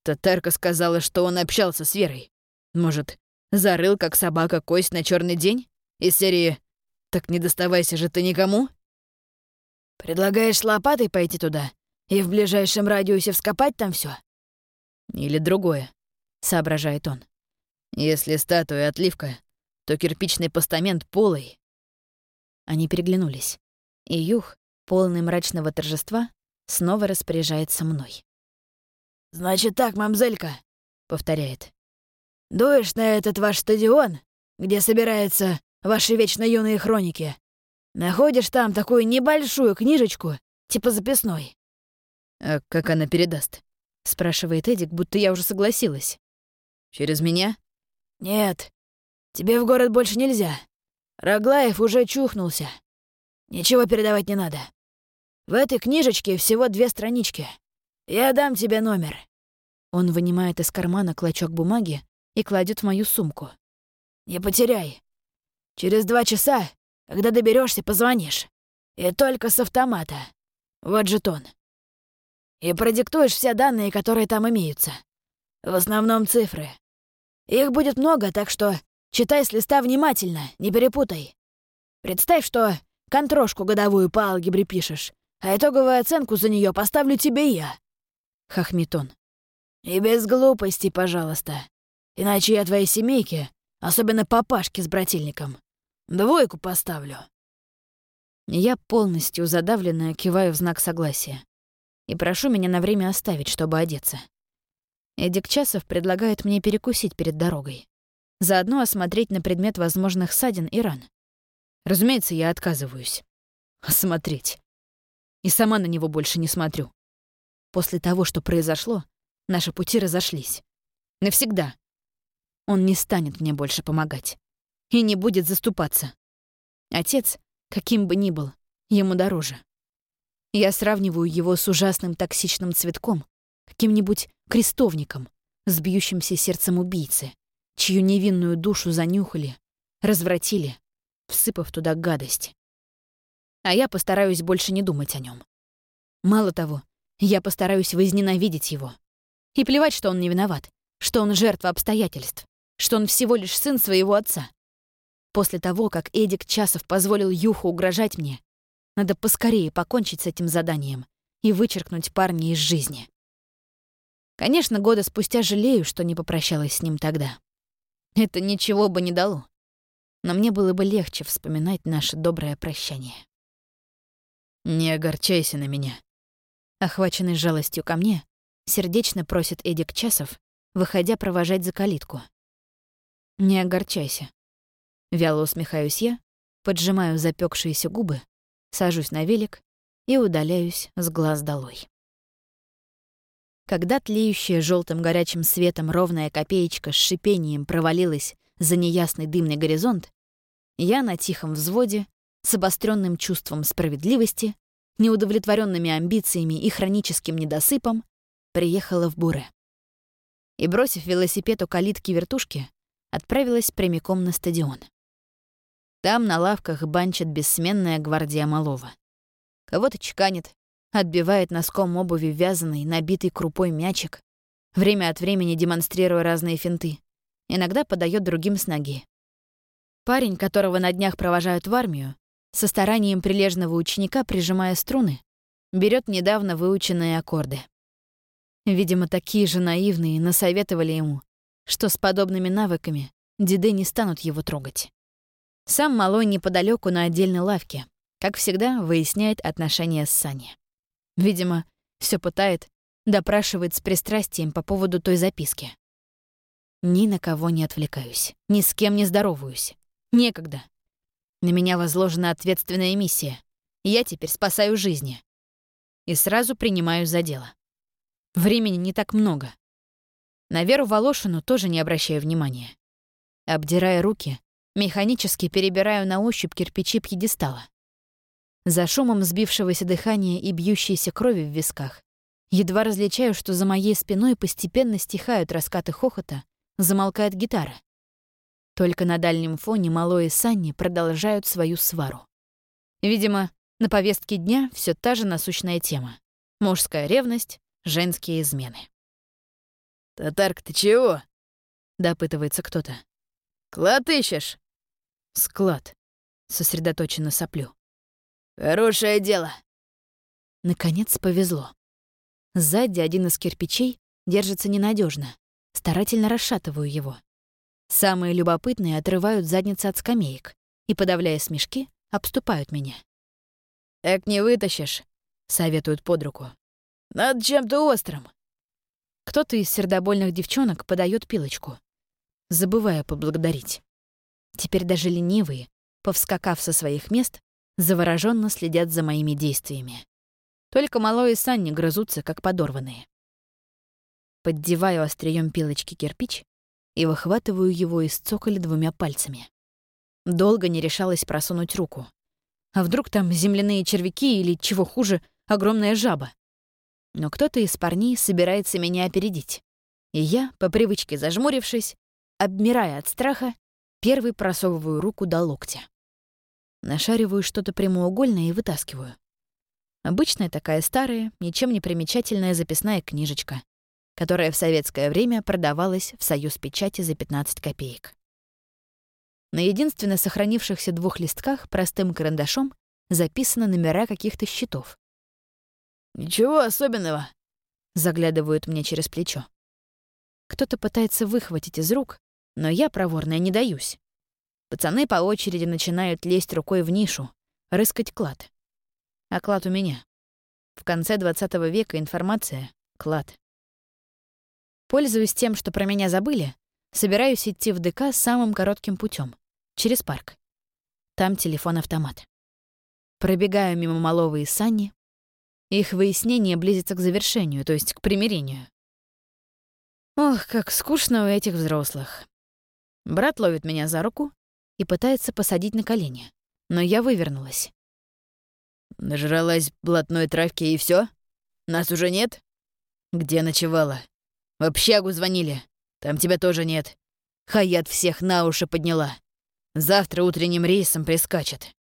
Татарка сказала, что он общался с Верой. Может, зарыл, как собака, кость на черный день? Из серии «Так не доставайся же ты никому?» «Предлагаешь лопатой пойти туда и в ближайшем радиусе вскопать там все? «Или другое», — соображает он. «Если статуя отливка, то кирпичный постамент полый». Они переглянулись, и Юх, полный мрачного торжества, снова распоряжается мной. «Значит так, мамзелька», — повторяет. «Дуешь на этот ваш стадион, где собираются ваши вечно юные хроники. Находишь там такую небольшую книжечку, типа записной». «А как она передаст?» — спрашивает Эдик, будто я уже согласилась. «Через меня?» «Нет, тебе в город больше нельзя. Роглаев уже чухнулся. Ничего передавать не надо. В этой книжечке всего две странички. Я дам тебе номер». Он вынимает из кармана клочок бумаги и кладет в мою сумку. «Не потеряй. Через два часа, когда доберешься, позвонишь. И только с автомата. Вот жетон. И продиктуешь все данные, которые там имеются. В основном цифры. Их будет много, так что читай с листа внимательно, не перепутай. Представь, что контрошку годовую по алгебре пишешь, а итоговую оценку за нее поставлю тебе я. — хохмит он. «И без глупостей, пожалуйста. Иначе я твоей семейке, особенно папашке с брательником, двойку поставлю». Я полностью задавленная киваю в знак согласия и прошу меня на время оставить, чтобы одеться. Эдик Часов предлагает мне перекусить перед дорогой. Заодно осмотреть на предмет возможных ссадин и ран. Разумеется, я отказываюсь. Осмотреть. И сама на него больше не смотрю. После того, что произошло, наши пути разошлись. Навсегда. Он не станет мне больше помогать. И не будет заступаться. Отец, каким бы ни был, ему дороже. Я сравниваю его с ужасным токсичным цветком, каким-нибудь крестовником, с сердцем убийцы, чью невинную душу занюхали, развратили, всыпав туда гадость. А я постараюсь больше не думать о нем. Мало того, я постараюсь возненавидеть его. И плевать, что он не виноват, что он жертва обстоятельств, что он всего лишь сын своего отца. После того, как Эдик Часов позволил Юху угрожать мне, надо поскорее покончить с этим заданием и вычеркнуть парня из жизни. Конечно, года спустя жалею, что не попрощалась с ним тогда. Это ничего бы не дало. Но мне было бы легче вспоминать наше доброе прощание. «Не огорчайся на меня», Охваченный жалостью ко мне, сердечно просит Эдик Часов, выходя провожать за калитку. «Не огорчайся». Вяло усмехаюсь я, поджимаю запекшиеся губы, сажусь на велик и удаляюсь с глаз долой. Когда тлеющая желтым горячим светом ровная копеечка с шипением провалилась за неясный дымный горизонт, я на тихом взводе, с обостренным чувством справедливости, неудовлетворенными амбициями и хроническим недосыпом, приехала в Буре. И, бросив велосипед у калитки вертушки, отправилась прямиком на стадион. Там на лавках банчит бессменная гвардия малова. Кого-то чеканит, отбивает носком обуви вязаный, набитый крупой мячик, время от времени демонстрируя разные финты, иногда подает другим с ноги. Парень, которого на днях провожают в армию, со старанием прилежного ученика, прижимая струны, берет недавно выученные аккорды. Видимо, такие же наивные насоветовали ему, что с подобными навыками деды не станут его трогать. Сам малой неподалеку на отдельной лавке, как всегда, выясняет отношения с Саней. Видимо, все пытает, допрашивает с пристрастием по поводу той записки. Ни на кого не отвлекаюсь, ни с кем не здороваюсь. Некогда. На меня возложена ответственная миссия. Я теперь спасаю жизни. И сразу принимаю за дело. Времени не так много. На Веру Волошину тоже не обращаю внимания. Обдирая руки, механически перебираю на ощупь кирпичи пьедестала. За шумом сбившегося дыхания и бьющейся крови в висках едва различаю, что за моей спиной постепенно стихают раскаты хохота, замолкает гитара. Только на дальнем фоне Мало и Санни продолжают свою свару. Видимо, на повестке дня все та же насущная тема — мужская ревность, женские измены. «Татарк, ты чего?» — допытывается кто-то. «Клад ищешь?» «Склад», — сосредоточенно соплю. «Хорошее дело». Наконец повезло. Сзади один из кирпичей держится ненадежно. Старательно расшатываю его. Самые любопытные отрывают задницы от скамеек и, подавляя смешки, обступают меня. «Так не вытащишь», — советуют под руку. «Надо чем-то острым». Кто-то из сердобольных девчонок подает пилочку, забывая поблагодарить. Теперь даже ленивые, повскакав со своих мест, завороженно следят за моими действиями. Только Мало и Санни грызутся, как подорванные. Поддеваю острием пилочки кирпич и выхватываю его из цоколя двумя пальцами. Долго не решалась просунуть руку. А вдруг там земляные червяки или, чего хуже, огромная жаба? Но кто-то из парней собирается меня опередить. И я, по привычке зажмурившись, обмирая от страха, первый просовываю руку до локтя. Нашариваю что-то прямоугольное и вытаскиваю. Обычная такая старая, ничем не примечательная записная книжечка, которая в советское время продавалась в «Союз печати» за 15 копеек. На единственно сохранившихся двух листках простым карандашом записаны номера каких-то счетов. «Ничего особенного», — заглядывают мне через плечо. Кто-то пытается выхватить из рук, но я, проворная, не даюсь. Пацаны по очереди начинают лезть рукой в нишу, рыскать клад. А клад у меня. В конце 20 века информация — клад. Пользуясь тем, что про меня забыли, собираюсь идти в ДК самым коротким путем через парк. Там телефон-автомат. Пробегаю мимо Малова и Санни. Их выяснение близится к завершению, то есть к примирению. Ох, как скучно у этих взрослых. Брат ловит меня за руку и пытается посадить на колени, но я вывернулась. Нажралась блатной травки и все? Нас уже нет? Где ночевала? В общагу звонили. Там тебя тоже нет. Хаят всех на уши подняла. Завтра утренним рейсом прискачет.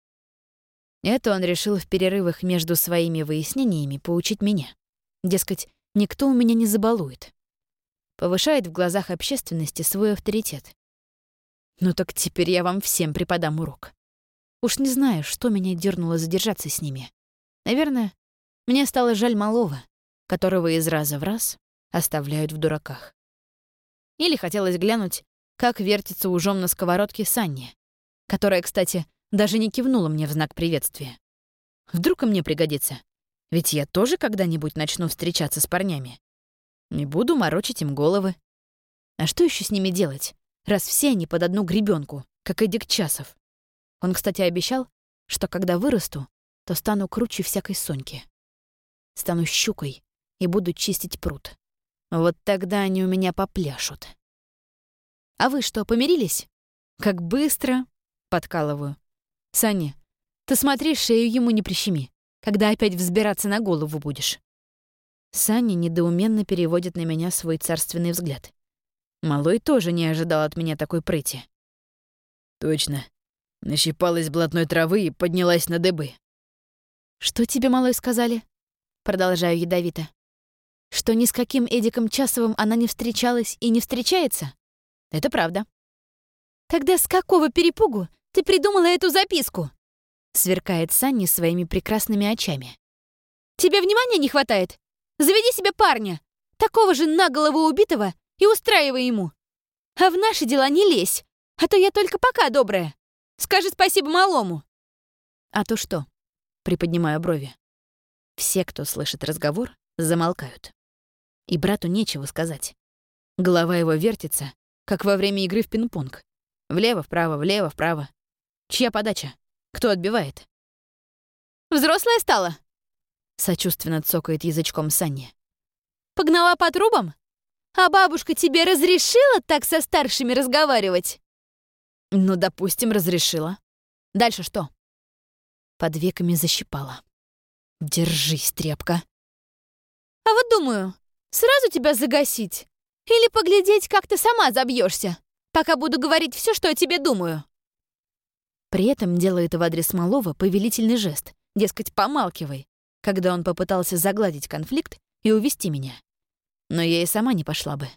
Это он решил в перерывах между своими выяснениями поучить меня. Дескать, никто у меня не забалует. Повышает в глазах общественности свой авторитет. Ну так теперь я вам всем преподам урок. Уж не знаю, что меня дернуло задержаться с ними. Наверное, мне стало жаль малого, которого из раза в раз оставляют в дураках. Или хотелось глянуть, как вертится ужом на сковородке Санни, которая, кстати, даже не кивнула мне в знак приветствия. Вдруг и мне пригодится. Ведь я тоже когда-нибудь начну встречаться с парнями. Не буду морочить им головы. А что еще с ними делать, раз все они под одну гребенку, как Эдик Часов? Он, кстати, обещал, что когда вырасту, то стану круче всякой Соньки. Стану щукой и буду чистить пруд. Вот тогда они у меня попляшут. А вы что, помирились? Как быстро, подкалываю. Саня, ты смотри, шею ему не прищеми, когда опять взбираться на голову будешь. Саня недоуменно переводит на меня свой царственный взгляд. Малой тоже не ожидал от меня такой прыти. Точно. Нащипалась блатной травы и поднялась на дыбы. «Что тебе, малой, сказали?» Продолжаю ядовито что ни с каким Эдиком Часовым она не встречалась и не встречается? Это правда. «Тогда с какого перепугу ты придумала эту записку?» Сверкает Санни своими прекрасными очами. «Тебе внимания не хватает? Заведи себе парня, такого же наголову убитого, и устраивай ему. А в наши дела не лезь, а то я только пока добрая. Скажи спасибо малому». «А то что?» — приподнимаю брови. Все, кто слышит разговор, замолкают. И брату нечего сказать. Голова его вертится, как во время игры в пинг-понг. Влево, вправо, влево, вправо. Чья подача? Кто отбивает? «Взрослая стала?» — сочувственно цокает язычком Санни. «Погнала по трубам? А бабушка тебе разрешила так со старшими разговаривать?» «Ну, допустим, разрешила. Дальше что?» Под веками защипала. «Держись, тряпка». «А вот думаю, сразу тебя загасить? Или поглядеть, как ты сама забьешься, пока буду говорить все, что о тебе думаю?» При этом делает в адрес Малова повелительный жест, дескать, помалкивай, когда он попытался загладить конфликт и увести меня. Но я и сама не пошла бы.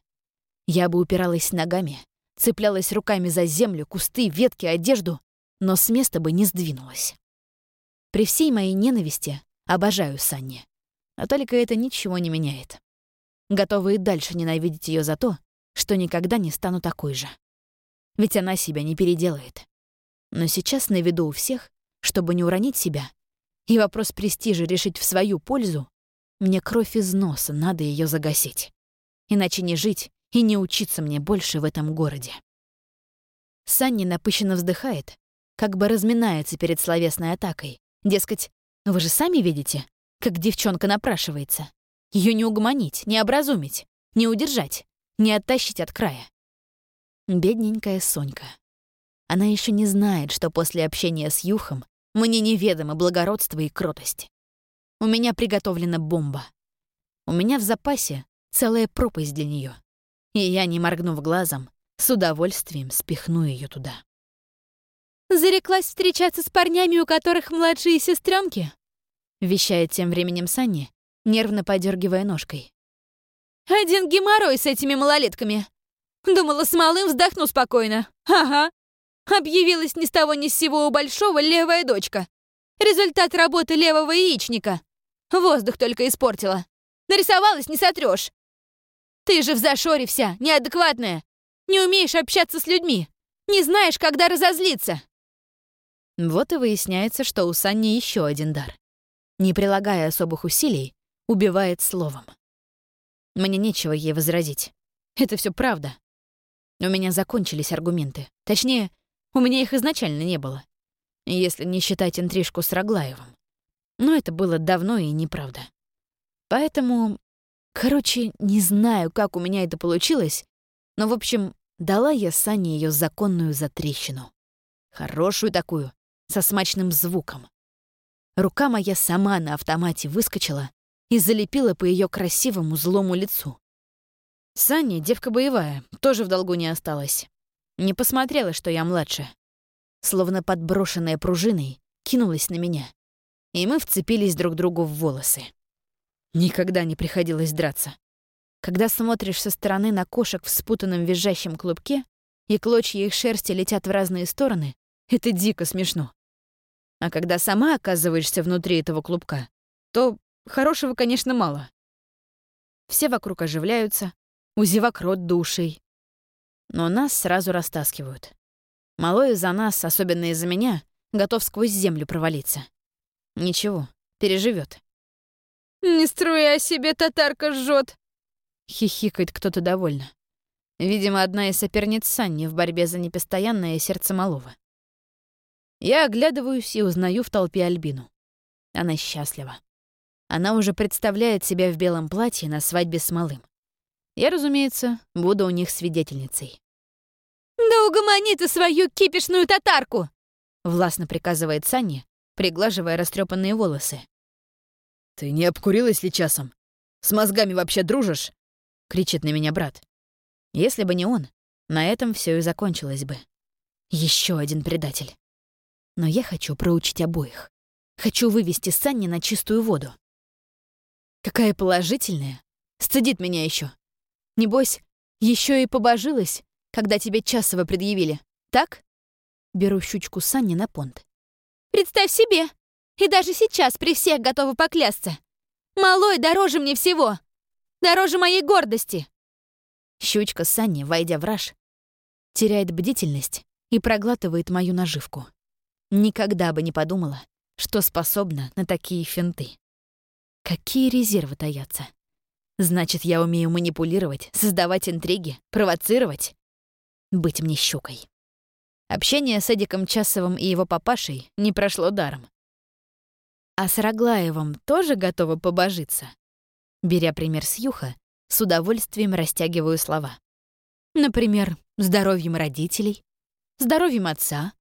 Я бы упиралась ногами, цеплялась руками за землю, кусты, ветки, одежду, но с места бы не сдвинулась. При всей моей ненависти обожаю Санни. А только это ничего не меняет. Готова и дальше ненавидеть ее за то, что никогда не стану такой же. Ведь она себя не переделает. Но сейчас на виду у всех, чтобы не уронить себя, и вопрос престижа решить в свою пользу, мне кровь из носа, надо ее загасить. Иначе не жить и не учиться мне больше в этом городе. Санни напыщенно вздыхает, как бы разминается перед словесной атакой, Дескать, вы же сами видите, как девчонка напрашивается. Ее не угомонить, не образумить, не удержать, не оттащить от края. Бедненькая Сонька. Она еще не знает, что после общения с Юхом мне неведомо благородство и кротость. У меня приготовлена бомба. У меня в запасе целая пропасть для нее, И я, не моргнув глазом, с удовольствием спихну ее туда. Зареклась встречаться с парнями, у которых младшие сестренки, вещает тем временем Санни, нервно подергивая ножкой. Один геморрой с этими малолетками. Думала, с малым вздохну спокойно. Ага. Объявилась ни с того ни с сего у большого левая дочка. Результат работы левого яичника. Воздух только испортила. Нарисовалась, не сотрешь. Ты же в зашоре вся, неадекватная. Не умеешь общаться с людьми. Не знаешь, когда разозлиться. Вот и выясняется, что у Санни еще один дар. Не прилагая особых усилий, убивает словом. Мне нечего ей возразить. Это все правда. У меня закончились аргументы. Точнее, у меня их изначально не было. Если не считать интрижку с Роглаевым. Но это было давно и неправда. Поэтому... Короче, не знаю, как у меня это получилось, но, в общем, дала я Сане ее законную затрещину. Хорошую такую, со смачным звуком. Рука моя сама на автомате выскочила и залепила по ее красивому злому лицу. Саня, девка боевая, тоже в долгу не осталась. Не посмотрела, что я младше. Словно подброшенная пружиной, кинулась на меня. И мы вцепились друг другу в волосы. Никогда не приходилось драться. Когда смотришь со стороны на кошек в спутанном визжащем клубке, и клочья их шерсти летят в разные стороны, это дико смешно. А когда сама оказываешься внутри этого клубка, то хорошего, конечно, мало. Все вокруг оживляются, у зевак рот душей. Но нас сразу растаскивают. Малой из-за нас, особенно из-за меня, готов сквозь землю провалиться. Ничего, переживет. «Не струя себе, татарка жжет, хихикает кто-то довольно. Видимо, одна из соперниц Санни в борьбе за непостоянное сердце малого. Я оглядываюсь и узнаю в толпе Альбину. Она счастлива. Она уже представляет себя в белом платье на свадьбе с малым. Я, разумеется, буду у них свидетельницей. «Да угомони ты свою кипишную татарку!» — властно приказывает Саня, приглаживая растрепанные волосы. «Ты не обкурилась ли часом? С мозгами вообще дружишь?» — кричит на меня брат. Если бы не он, на этом все и закончилось бы. Еще один предатель. Но я хочу проучить обоих. Хочу вывести Санни на чистую воду. Какая положительная. Стыдит меня еще. Небось, еще и побожилась, когда тебе часово предъявили. Так? Беру щучку Санни на понт. Представь себе! И даже сейчас при всех готова поклясться. Малой дороже мне всего. Дороже моей гордости. Щучка Санни, войдя в раж, теряет бдительность и проглатывает мою наживку. Никогда бы не подумала, что способна на такие финты. Какие резервы таятся? Значит, я умею манипулировать, создавать интриги, провоцировать. быть мне щукой. Общение с Эдиком Часовым и его папашей не прошло даром. А с Роглаевым тоже готова побожиться? Беря пример с Юха, с удовольствием растягиваю слова. Например, здоровьем родителей, здоровьем отца.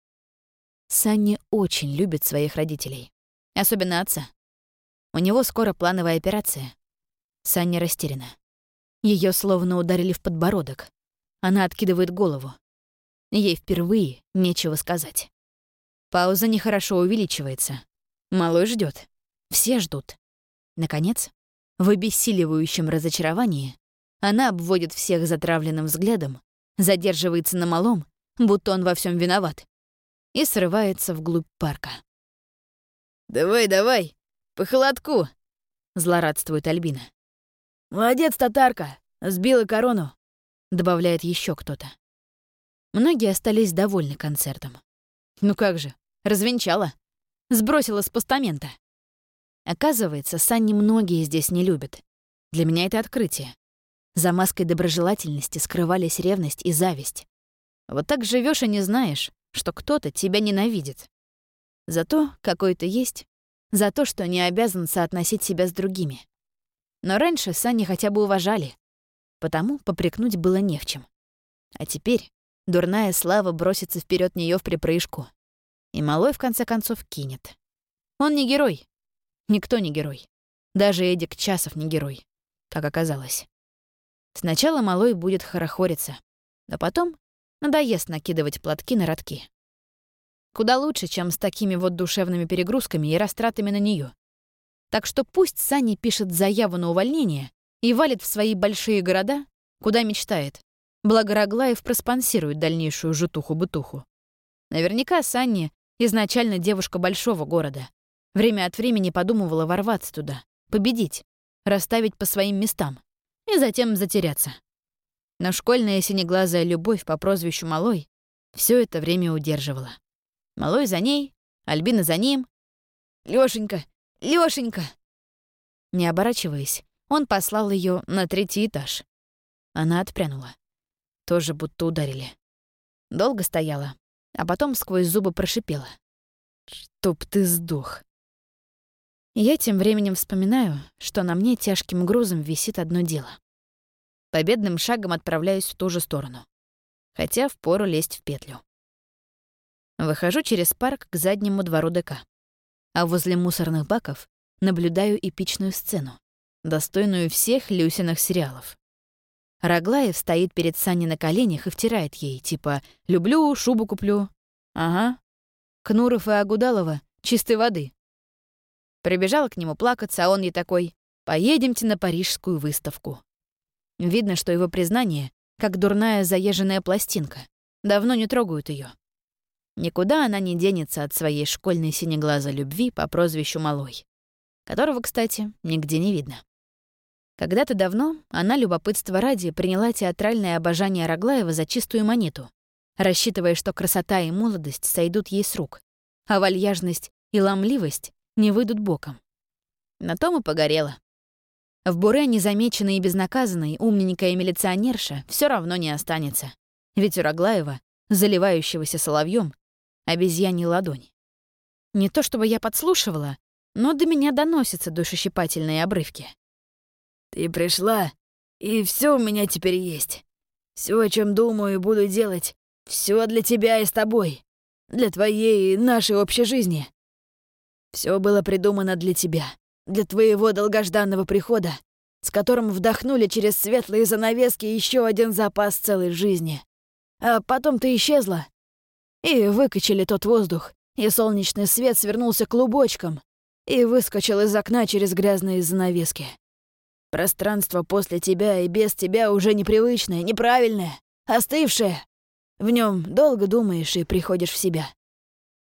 Санни очень любит своих родителей, особенно отца. У него скоро плановая операция. Саня растеряна. Ее словно ударили в подбородок. Она откидывает голову. Ей впервые нечего сказать. Пауза нехорошо увеличивается. Малой ждет. Все ждут. Наконец, в обессиливающем разочаровании она обводит всех затравленным взглядом, задерживается на малом, будто он во всем виноват, и срывается вглубь парка. «Давай, давай, по холодку!» — злорадствует Альбина. «Молодец, татарка! Сбила корону!» — добавляет еще кто-то. Многие остались довольны концертом. Ну как же, развенчала. Сбросила с постамента. Оказывается, Санни многие здесь не любят. Для меня это открытие. За маской доброжелательности скрывались ревность и зависть. Вот так живешь и не знаешь, что кто-то тебя ненавидит. Зато какой то есть, за то, что не обязан соотносить себя с другими. Но раньше Сани хотя бы уважали, потому попрекнуть было не в чем. А теперь дурная слава бросится вперед нее в припрыжку. И малой, в конце концов, кинет. Он не герой. Никто не герой. Даже Эдик Часов не герой, как оказалось. Сначала малой будет хорохориться, а потом надоест накидывать платки на ротки. Куда лучше, чем с такими вот душевными перегрузками и растратами на нее. Так что пусть Сани пишет заяву на увольнение и валит в свои большие города, куда мечтает. Благо Роглаев проспонсирует дальнейшую жутуху-бытуху. Наверняка Санни изначально девушка большого города. Время от времени подумывала ворваться туда, победить, расставить по своим местам и затем затеряться. Но школьная синеглазая любовь по прозвищу Малой все это время удерживала. Малой за ней, Альбина за ним. «Лёшенька, Лёшенька!» Не оборачиваясь, он послал ее на третий этаж. Она отпрянула. Тоже будто ударили. Долго стояла, а потом сквозь зубы прошипела. «Чтоб ты сдох!» Я тем временем вспоминаю, что на мне тяжким грузом висит одно дело. Победным шагом отправляюсь в ту же сторону. Хотя впору лезть в петлю. Выхожу через парк к заднему двору ДК а возле мусорных баков наблюдаю эпичную сцену, достойную всех Люсиных сериалов. Роглаев стоит перед Саней на коленях и втирает ей, типа «люблю, шубу куплю». Ага. Кнуров и Агудалова чистой воды. Прибежала к нему плакаться, а он ей такой «поедемте на парижскую выставку». Видно, что его признание как дурная заезженная пластинка. Давно не трогают ее. Никуда она не денется от своей школьной синеглазой любви по прозвищу Малой, которого, кстати, нигде не видно. Когда-то давно она, любопытство ради, приняла театральное обожание Роглаева за чистую монету, рассчитывая, что красота и молодость сойдут ей с рук, а вальяжность и ломливость не выйдут боком. На том и погорела. В Буре незамеченной и безнаказанной умненькая милиционерша все равно не останется, ведь у Роглаева, заливающегося соловьем, обезьяньи ладони. Не то чтобы я подслушивала, но до меня доносятся душещипательные обрывки. «Ты пришла, и все у меня теперь есть. Все, о чем думаю и буду делать, все для тебя и с тобой, для твоей и нашей общей жизни. Все было придумано для тебя, для твоего долгожданного прихода, с которым вдохнули через светлые занавески еще один запас целой жизни. А потом ты исчезла, и выкачали тот воздух, и солнечный свет свернулся клубочком и выскочил из окна через грязные занавески. Пространство после тебя и без тебя уже непривычное, неправильное, остывшее. В нем долго думаешь и приходишь в себя.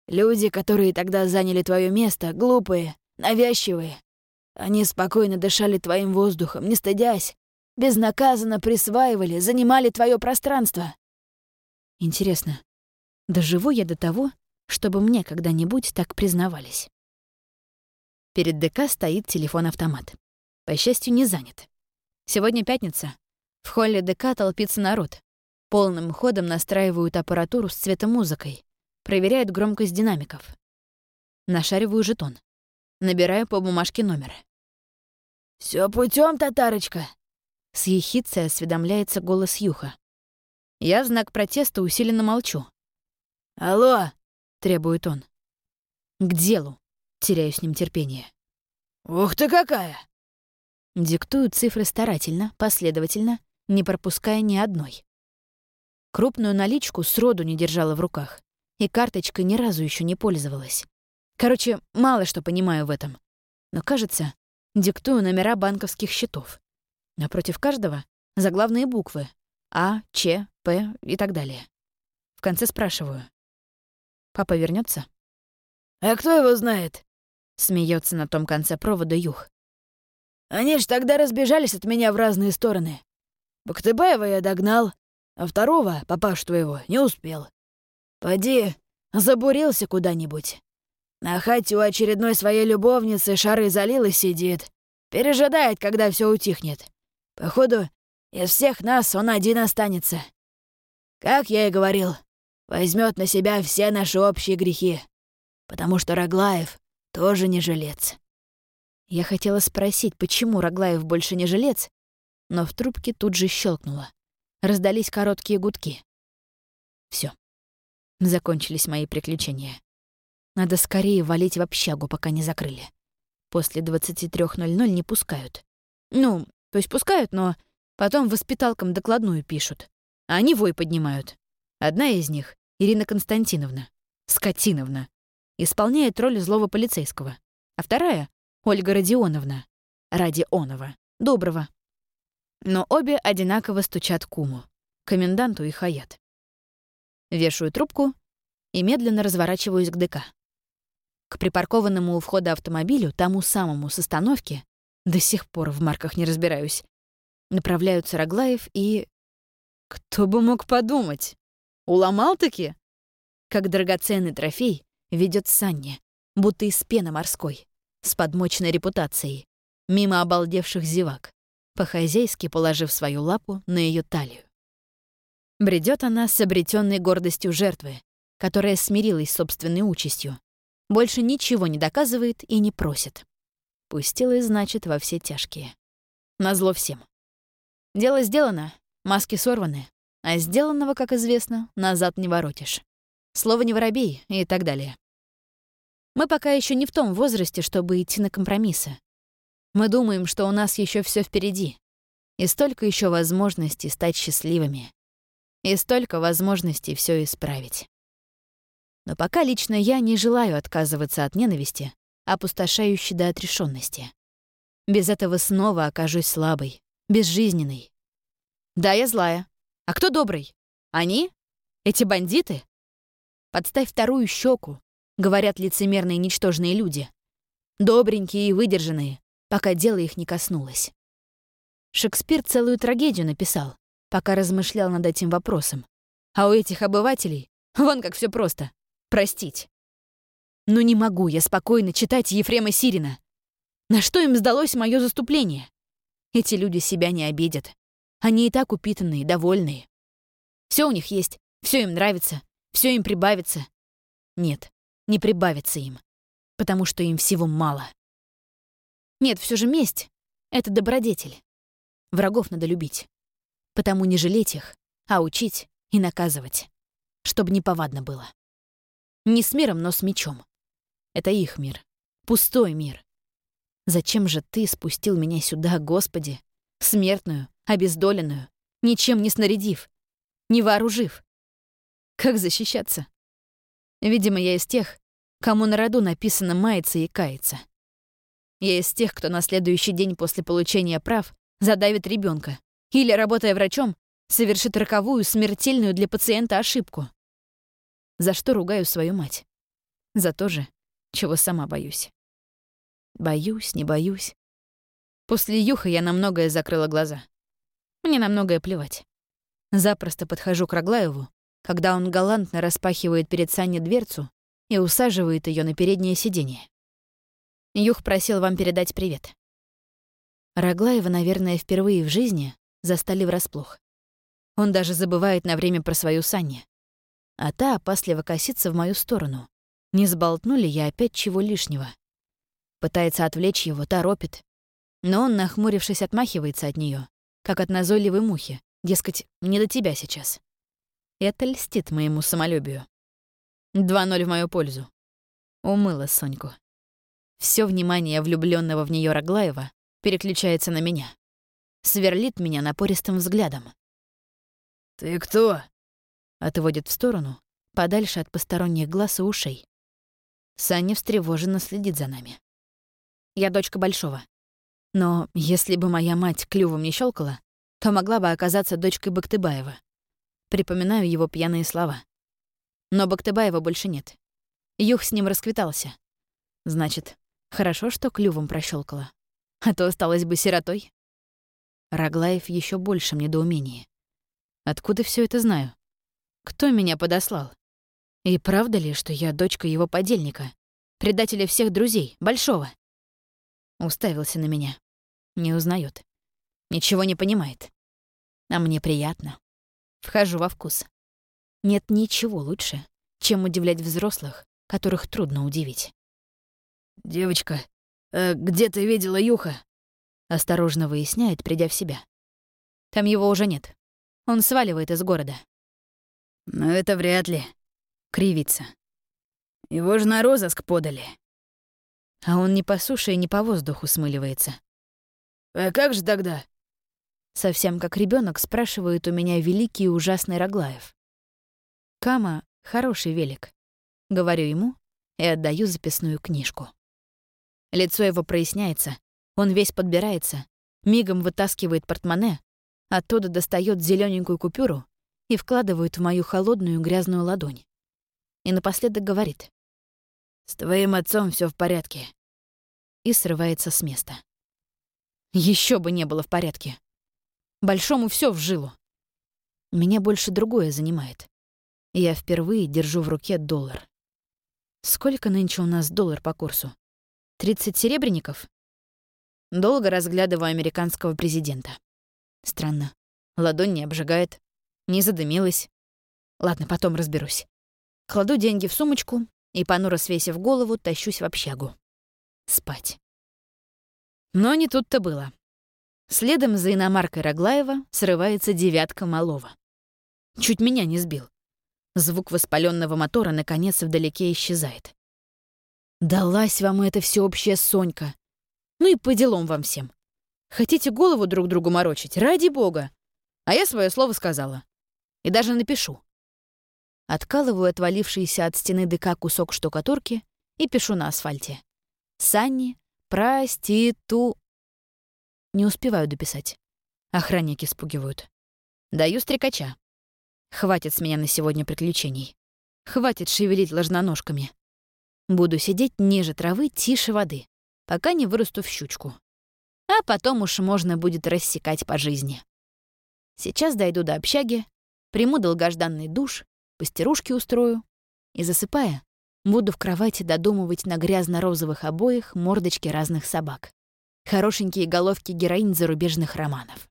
Люди, которые тогда заняли твое место, глупые, навязчивые. Они спокойно дышали твоим воздухом, не стыдясь, безнаказанно присваивали, занимали твое пространство. Интересно, Доживу я до того, чтобы мне когда-нибудь так признавались. Перед ДК стоит телефон-автомат. По счастью, не занят. Сегодня пятница. В холле ДК толпится народ. Полным ходом настраивают аппаратуру с цветомузыкой, проверяют громкость динамиков. Нашариваю жетон. Набираю по бумажке номер. Все путем, татарочка!» С ехицей осведомляется голос Юха. Я в знак протеста усиленно молчу. «Алло!» — требует он. «К делу!» — теряю с ним терпение. «Ух ты какая!» Диктую цифры старательно, последовательно, не пропуская ни одной. Крупную наличку сроду не держала в руках, и карточкой ни разу еще не пользовалась. Короче, мало что понимаю в этом. Но, кажется, диктую номера банковских счетов. Напротив каждого — заглавные буквы А, Ч, П и так далее. В конце спрашиваю. «Папа вернется? «А кто его знает?» — смеется на том конце провода Юх. «Они ж тогда разбежались от меня в разные стороны. Бактыбаева я догнал, а второго, папашу твоего, не успел. Поди, забурился куда-нибудь. На хате у очередной своей любовницы шары залил и сидит. Пережидает, когда все утихнет. Походу, из всех нас он один останется. Как я и говорил, возьмет на себя все наши общие грехи. Потому что Роглаев тоже не жилец. Я хотела спросить, почему Роглаев больше не жилец, но в трубке тут же щелкнуло. Раздались короткие гудки. Все. Закончились мои приключения. Надо скорее валить в общагу, пока не закрыли. После 23.00 не пускают. Ну, то есть пускают, но потом воспиталкам докладную пишут. А они вой поднимают. Одна из них, Ирина Константиновна, Скотиновна, исполняет роль злого полицейского. А вторая — Ольга Родионовна, Радионова, доброго. Но обе одинаково стучат куму, коменданту и хаят. Вешаю трубку и медленно разворачиваюсь к ДК. К припаркованному у входа автомобилю, тому самому с остановки, до сих пор в марках не разбираюсь, направляются Роглаев и... Кто бы мог подумать? Уломал-таки? Как драгоценный трофей ведет Санни, будто из пены морской, с подмоченной репутацией, мимо обалдевших зевак по-хозяйски положив свою лапу на ее талию. Бредет она с обретенной гордостью жертвы, которая смирилась с собственной участью, больше ничего не доказывает и не просит. Пустилась, значит, во все тяжкие. Назло всем. Дело сделано, маски сорваны, а сделанного, как известно, назад не воротишь. Слово не воробей и так далее. Мы пока еще не в том возрасте, чтобы идти на компромиссы. Мы думаем, что у нас еще все впереди. И столько еще возможностей стать счастливыми. И столько возможностей все исправить. Но пока лично я не желаю отказываться от ненависти, опустошающей до отрешенности. Без этого снова окажусь слабой, безжизненной. Да, я злая. А кто добрый? Они? Эти бандиты? Подставь вторую щеку, говорят лицемерные ничтожные люди. Добренькие и выдержанные, пока дело их не коснулось. Шекспир целую трагедию написал, пока размышлял над этим вопросом. А у этих обывателей вон как все просто. Простить. Но не могу я спокойно читать Ефрема Сирина. На что им сдалось мое заступление? Эти люди себя не обидят. Они и так упитанные, довольные. Все у них есть, все им нравится, все им прибавится. Нет, не прибавится им, потому что им всего мало. Нет, все же месть — это добродетель. Врагов надо любить. Потому не жалеть их, а учить и наказывать, чтобы не повадно было. Не с миром, но с мечом. Это их мир. Пустой мир. Зачем же ты спустил меня сюда, Господи, смертную, обездоленную, ничем не снарядив, не вооружив? Как защищаться? Видимо, я из тех, кому на роду написано маяться и каяться. Я из тех, кто на следующий день после получения прав задавит ребенка или, работая врачом, совершит роковую, смертельную для пациента ошибку. За что ругаю свою мать? За то же, чего сама боюсь. Боюсь, не боюсь. После Юха я на многое закрыла глаза. Мне на многое плевать. Запросто подхожу к Роглаеву, когда он галантно распахивает перед Саней дверцу и усаживает ее на переднее сиденье. Юх просил вам передать привет. Роглаева, наверное, впервые в жизни застали врасплох. Он даже забывает на время про свою Санни. А та опасливо косится в мою сторону. Не сболтну ли я опять чего лишнего? Пытается отвлечь его, торопит. Но он, нахмурившись, отмахивается от нее, как от назойливой мухи. Дескать, не до тебя сейчас. Это льстит моему самолюбию. Два ноль в мою пользу. Умыла Соньку. Все внимание влюбленного в нее Роглаева переключается на меня. Сверлит меня напористым взглядом. «Ты кто?» Отводит в сторону, подальше от посторонних глаз и ушей. Саня встревоженно следит за нами. Я дочка Большого. Но если бы моя мать клювом не щелкала, то могла бы оказаться дочкой Бактыбаева. Припоминаю его пьяные слова. Но Бактыбаева больше нет. Юх с ним расквитался. Значит, хорошо, что клювом прощелкала. А то осталась бы сиротой. Раглаев еще больше недоумении. Откуда все это знаю? Кто меня подослал? И правда ли, что я дочка его подельника, предателя всех друзей, Большого? Уставился на меня. Не узнает. Ничего не понимает. А мне приятно. Вхожу во вкус. Нет ничего лучше, чем удивлять взрослых, которых трудно удивить. «Девочка, э, где ты видела Юха?» Осторожно выясняет, придя в себя. Там его уже нет. Он сваливает из города. «Но это вряд ли», — кривится. «Его же на розыск подали». А он не по суше и не по воздуху смыливается. «А как же тогда?» Совсем как ребенок спрашивает у меня великий и ужасный Роглаев. «Кама — хороший велик», — говорю ему и отдаю записную книжку. Лицо его проясняется, он весь подбирается, мигом вытаскивает портмоне, оттуда достает зелененькую купюру и вкладывает в мою холодную грязную ладонь. И напоследок говорит. «С твоим отцом все в порядке». И срывается с места. Еще бы не было в порядке. Большому все в жилу. Меня больше другое занимает. Я впервые держу в руке доллар. Сколько нынче у нас доллар по курсу? 30 серебряников? Долго разглядываю американского президента. Странно. Ладонь не обжигает, не задымилась. Ладно, потом разберусь. Кладу деньги в сумочку и, понуро свесив голову, тащусь в общагу. Спать. Но не тут-то было. Следом за иномаркой Роглаева срывается девятка малого. Чуть меня не сбил. Звук воспаленного мотора наконец вдалеке исчезает. Далась вам эта всеобщая Сонька. Ну и по делам вам всем. Хотите голову друг другу морочить? Ради бога. А я свое слово сказала. И даже напишу. Откалываю отвалившийся от стены ДК кусок штукатурки и пишу на асфальте. Санни, проститу... Не успеваю дописать. Охранники спугивают. Даю стрекача. Хватит с меня на сегодня приключений. Хватит шевелить ложноножками. Буду сидеть ниже травы, тише воды, пока не вырасту в щучку. А потом уж можно будет рассекать по жизни. Сейчас дойду до общаги, приму долгожданный душ, постирушки устрою и, засыпая, буду в кровати додумывать на грязно-розовых обоях мордочки разных собак хорошенькие головки героинь зарубежных романов.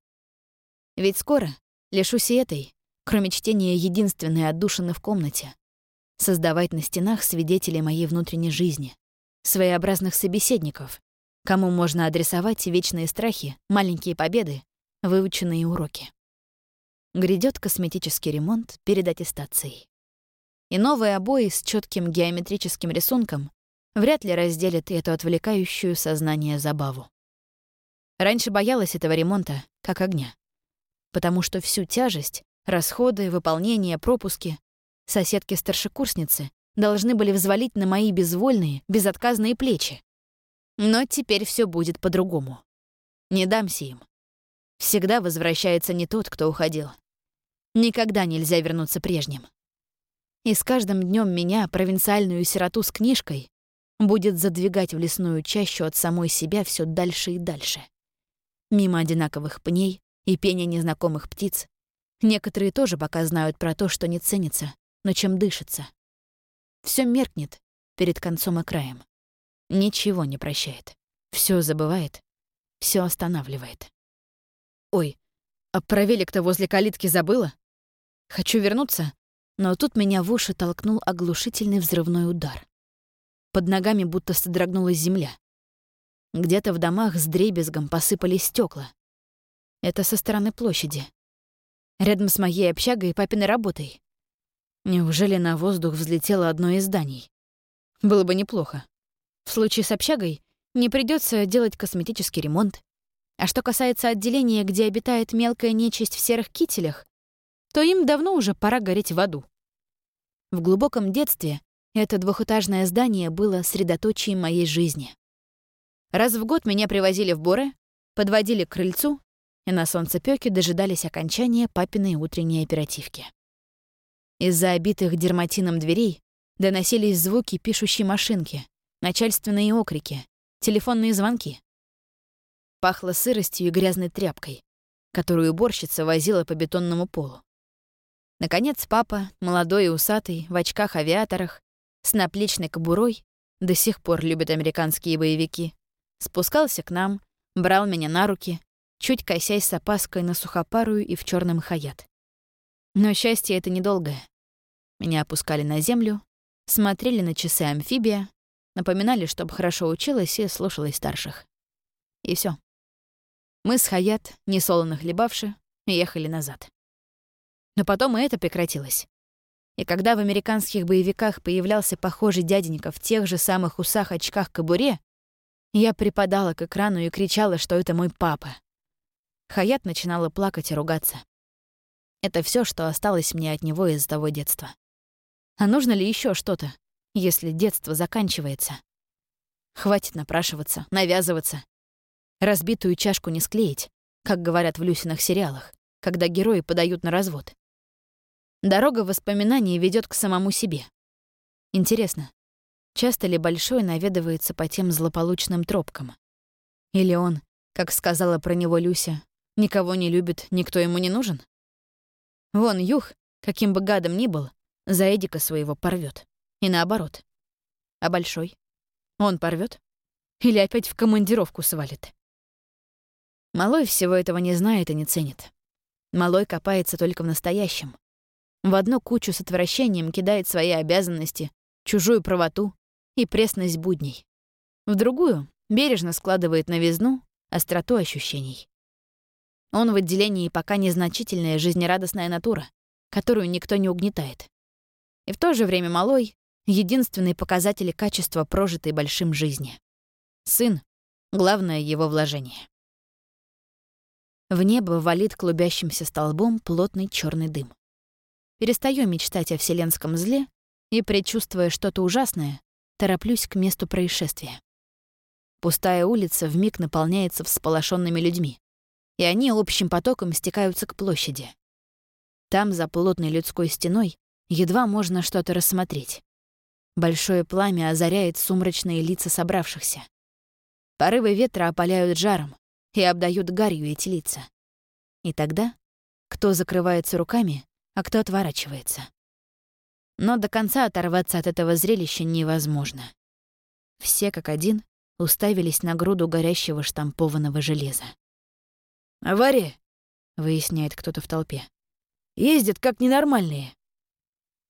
Ведь скоро лишусь и этой, кроме чтения единственной отдушины в комнате, создавать на стенах свидетелей моей внутренней жизни, своеобразных собеседников, кому можно адресовать вечные страхи, маленькие победы, выученные уроки. Грядет косметический ремонт перед аттестацией. И новые обои с четким геометрическим рисунком вряд ли разделят эту отвлекающую сознание забаву. Раньше боялась этого ремонта, как огня. Потому что всю тяжесть, расходы, выполнение, пропуски соседки-старшекурсницы должны были взвалить на мои безвольные, безотказные плечи. Но теперь все будет по-другому. Не дамся им. Всегда возвращается не тот, кто уходил. Никогда нельзя вернуться прежним. И с каждым днем меня, провинциальную сироту с книжкой, будет задвигать в лесную чащу от самой себя все дальше и дальше мимо одинаковых пней и пения незнакомых птиц. Некоторые тоже пока знают про то, что не ценится, но чем дышится. Все меркнет перед концом и краем. Ничего не прощает. Все забывает, все останавливает. Ой, А про велик-то возле калитки забыла? Хочу вернуться, но тут меня в уши толкнул оглушительный взрывной удар. Под ногами будто содрогнулась земля. Где-то в домах с дребезгом посыпались стекла. Это со стороны площади. Рядом с моей общагой и папиной работой. Неужели на воздух взлетело одно из зданий? Было бы неплохо. В случае с общагой не придется делать косметический ремонт, а что касается отделения, где обитает мелкая нечисть в серых кителях, то им давно уже пора гореть в аду. В глубоком детстве это двухэтажное здание было средоточием моей жизни. Раз в год меня привозили в Боры, подводили к крыльцу и на солнцепёке дожидались окончания папиной утренней оперативки. Из-за обитых дерматином дверей доносились звуки пишущей машинки, начальственные окрики, телефонные звонки. Пахло сыростью и грязной тряпкой, которую уборщица возила по бетонному полу. Наконец папа, молодой и усатый, в очках-авиаторах, с наплечной кобурой, до сих пор любит американские боевики, спускался к нам, брал меня на руки, чуть косясь с опаской на сухопарую и в черном хаят. Но счастье это недолгое. Меня опускали на землю, смотрели на часы амфибия, напоминали, чтобы хорошо училась и слушалась старших. И все. Мы с Хаят, несолоно хлебавши, ехали назад. Но потом и это прекратилось. И когда в американских боевиках появлялся похожий дяденька в тех же самых усах, очках, кобуре, я припадала к экрану и кричала, что это мой папа. Хаят начинала плакать и ругаться. Это все, что осталось мне от него из того детства. А нужно ли еще что-то, если детство заканчивается? Хватит напрашиваться, навязываться. Разбитую чашку не склеить, как говорят в Люсиных сериалах, когда герои подают на развод. Дорога воспоминаний ведет к самому себе. Интересно, часто ли Большой наведывается по тем злополучным тропкам? Или он, как сказала про него Люся, никого не любит, никто ему не нужен? Вон Юх, каким бы гадом ни был, за Эдика своего порвет. И наоборот. А Большой? Он порвет? Или опять в командировку свалит? Малой всего этого не знает и не ценит. Малой копается только в настоящем. В одну кучу с отвращением кидает свои обязанности, чужую правоту и пресность будней. В другую бережно складывает новизну, остроту ощущений. Он в отделении пока незначительная жизнерадостная натура, которую никто не угнетает. И в то же время малой — единственный показатель качества прожитой большим жизни. Сын — главное его вложение. В небо валит клубящимся столбом плотный черный дым. Перестаю мечтать о вселенском зле и, предчувствуя что-то ужасное, тороплюсь к месту происшествия. Пустая улица вмиг наполняется всполошенными людьми, и они общим потоком стекаются к площади. Там, за плотной людской стеной, едва можно что-то рассмотреть. Большое пламя озаряет сумрачные лица собравшихся. Порывы ветра опаляют жаром, и обдают гарью эти лица. И тогда кто закрывается руками, а кто отворачивается. Но до конца оторваться от этого зрелища невозможно. Все как один уставились на груду горящего штампованного железа. «Авария?» — выясняет кто-то в толпе. «Ездят как ненормальные».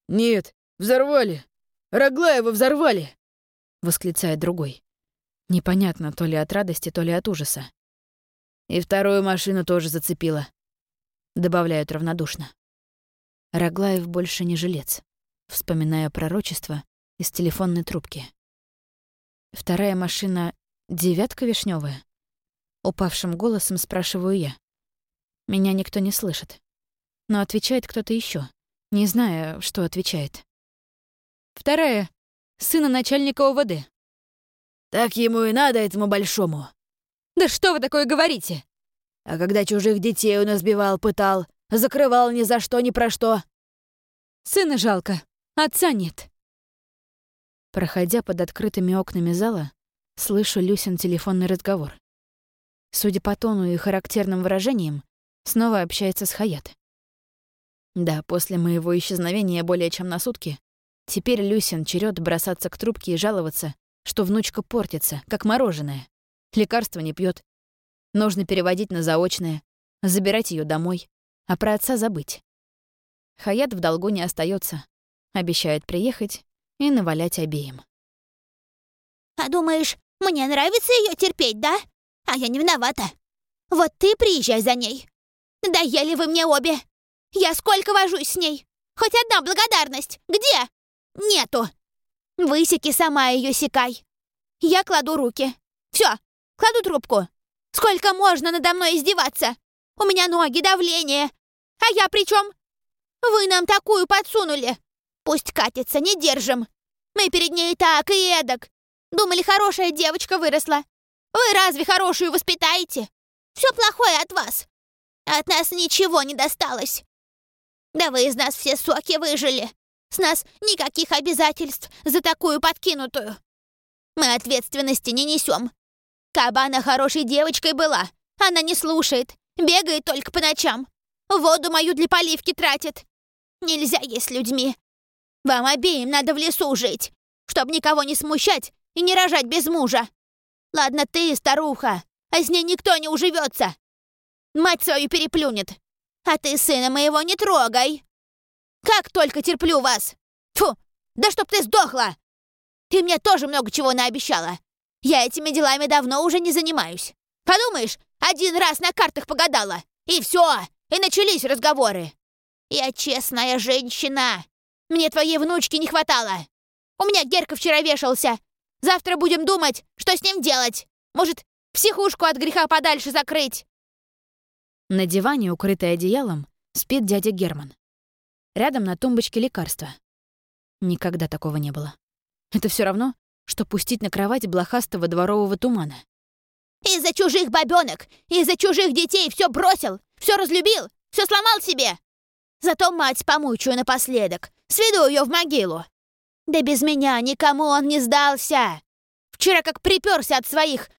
«Нет, взорвали! Роглаева взорвали!» — восклицает другой. Непонятно, то ли от радости, то ли от ужаса. И вторую машину тоже зацепила. Добавляют равнодушно. Роглаев больше не жилец, вспоминая пророчество из телефонной трубки. Вторая машина — девятка вишневая. Упавшим голосом спрашиваю я. Меня никто не слышит. Но отвечает кто-то еще, не зная, что отвечает. Вторая — сына начальника ОВД. Так ему и надо, этому большому. «Да что вы такое говорите?» «А когда чужих детей он избивал, пытал, закрывал ни за что, ни про что». «Сына жалко, отца нет». Проходя под открытыми окнами зала, слышу Люсин телефонный разговор. Судя по тону и характерным выражениям, снова общается с Хаят. Да, после моего исчезновения более чем на сутки, теперь Люсин черед бросаться к трубке и жаловаться, что внучка портится, как мороженое. Лекарства не пьет. Нужно переводить на заочное. забирать ее домой, а про отца забыть. Хаят в долгу не остается, обещает приехать и навалять обеим. «А думаешь, мне нравится ее терпеть, да? А я не виновата. Вот ты приезжай за ней. Надоели вы мне обе. Я сколько вожусь с ней. Хоть одна благодарность. Где? Нету. Высеки сама ее секай. Я кладу руки. Все, кладу трубку. Сколько можно надо мной издеваться? У меня ноги, давление. А я при чем? Вы нам такую подсунули. Пусть катится, не держим. Мы перед ней так и эдак. Думали, хорошая девочка выросла. Вы разве хорошую воспитаете? Все плохое от вас. От нас ничего не досталось. Да вы из нас все соки выжили. С нас никаких обязательств за такую подкинутую. Мы ответственности не несем. Кабана хорошей девочкой была. Она не слушает, бегает только по ночам. Воду мою для поливки тратит. Нельзя есть людьми. Вам обеим надо в лесу жить, чтобы никого не смущать и не рожать без мужа. Ладно ты, старуха, а с ней никто не уживется. Мать свою переплюнет. А ты сына моего не трогай. Как только терплю вас. Фу, да чтоб ты сдохла. Ты мне тоже много чего наобещала. Я этими делами давно уже не занимаюсь. Подумаешь, один раз на картах погадала. И все, и начались разговоры. Я честная женщина. Мне твоей внучки не хватало. У меня Герка вчера вешался. Завтра будем думать, что с ним делать. Может, психушку от греха подальше закрыть. На диване, укрытый одеялом, спит дядя Герман. Рядом на тумбочке лекарства. Никогда такого не было. Это все равно, что пустить на кровать блохастого дворового тумана. Из-за чужих бабёнок, из-за чужих детей все бросил, все разлюбил, все сломал себе. Зато мать помучаю напоследок, сведу ее в могилу. Да без меня никому он не сдался. Вчера как приперся от своих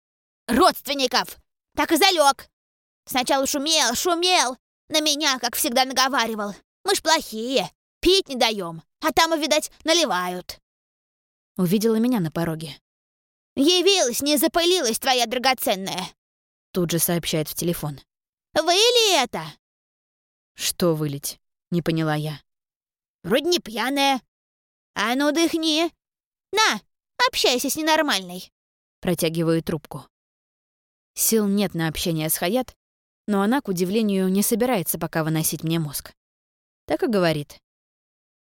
родственников, так и залег. Сначала шумел, шумел, на меня, как всегда, наговаривал. Мы ж плохие, пить не даем, а там, видать, наливают. Увидела меня на пороге. «Явилась, не запылилась твоя драгоценная!» Тут же сообщает в телефон. «Вы ли это?» «Что вылить?» — не поняла я. «Вроде не пьяная. А ну, дыхни. На, общайся с ненормальной!» Протягиваю трубку. Сил нет на общение с Хаят, но она, к удивлению, не собирается пока выносить мне мозг. Так и говорит.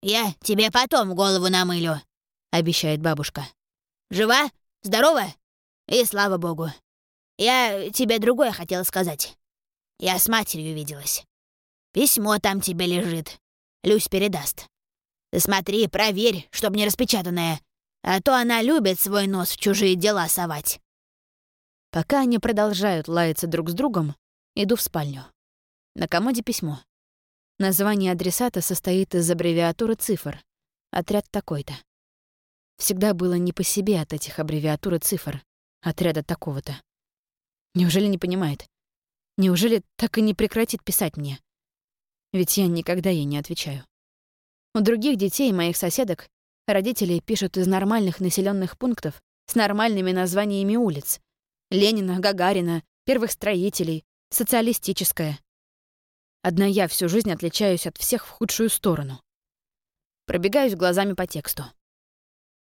«Я тебе потом голову намылю», — обещает бабушка. «Жива? Здорова? И слава богу. Я тебе другое хотела сказать. Я с матерью виделась. Письмо там тебе лежит. Люсь передаст. Ты смотри, проверь, чтоб не распечатанное, а то она любит свой нос в чужие дела совать». Пока они продолжают лаяться друг с другом, Иду в спальню. На комоде письмо. Название адресата состоит из аббревиатуры цифр. Отряд такой-то. Всегда было не по себе от этих аббревиатур и цифр. Отряда такого-то. Неужели не понимает? Неужели так и не прекратит писать мне? Ведь я никогда ей не отвечаю. У других детей, моих соседок, родители пишут из нормальных населенных пунктов с нормальными названиями улиц. Ленина, Гагарина, первых строителей, социалистическое. Одна я всю жизнь отличаюсь от всех в худшую сторону. Пробегаюсь глазами по тексту.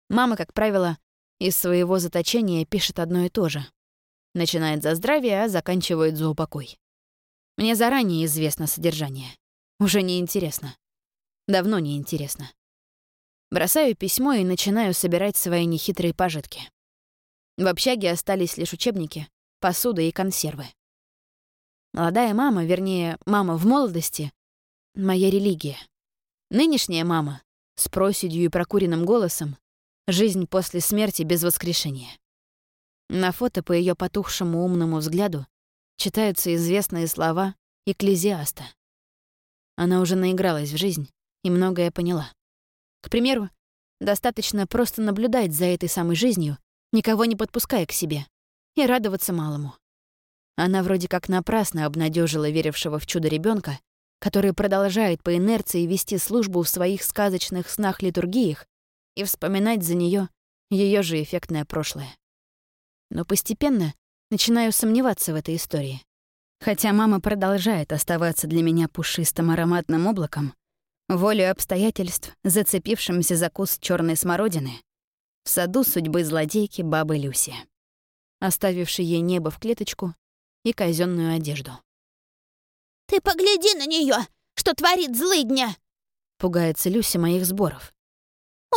Мама, как правило, из своего заточения пишет одно и то же. Начинает за здравие, а заканчивает за упокой. Мне заранее известно содержание. Уже не интересно. Давно не интересно. Бросаю письмо и начинаю собирать свои нехитрые пожитки. В общаге остались лишь учебники, посуда и консервы. Молодая мама, вернее, мама в молодости — моя религия. Нынешняя мама с проседью и прокуренным голосом — жизнь после смерти без воскрешения. На фото по ее потухшему умному взгляду читаются известные слова экклезиаста. Она уже наигралась в жизнь и многое поняла. К примеру, достаточно просто наблюдать за этой самой жизнью, никого не подпуская к себе, и радоваться малому. Она вроде как напрасно обнадежила верившего в чудо ребенка, который продолжает по инерции вести службу в своих сказочных снах-литургиях и вспоминать за нее ее же эффектное прошлое. Но постепенно начинаю сомневаться в этой истории. Хотя мама продолжает оставаться для меня пушистым ароматным облаком, волю обстоятельств, зацепившимся за куст черной смородины, в саду судьбы злодейки бабы Люси, оставившей ей небо в клеточку и казенную одежду. «Ты погляди на нее, что творит злыдня!» — пугается Люся моих сборов.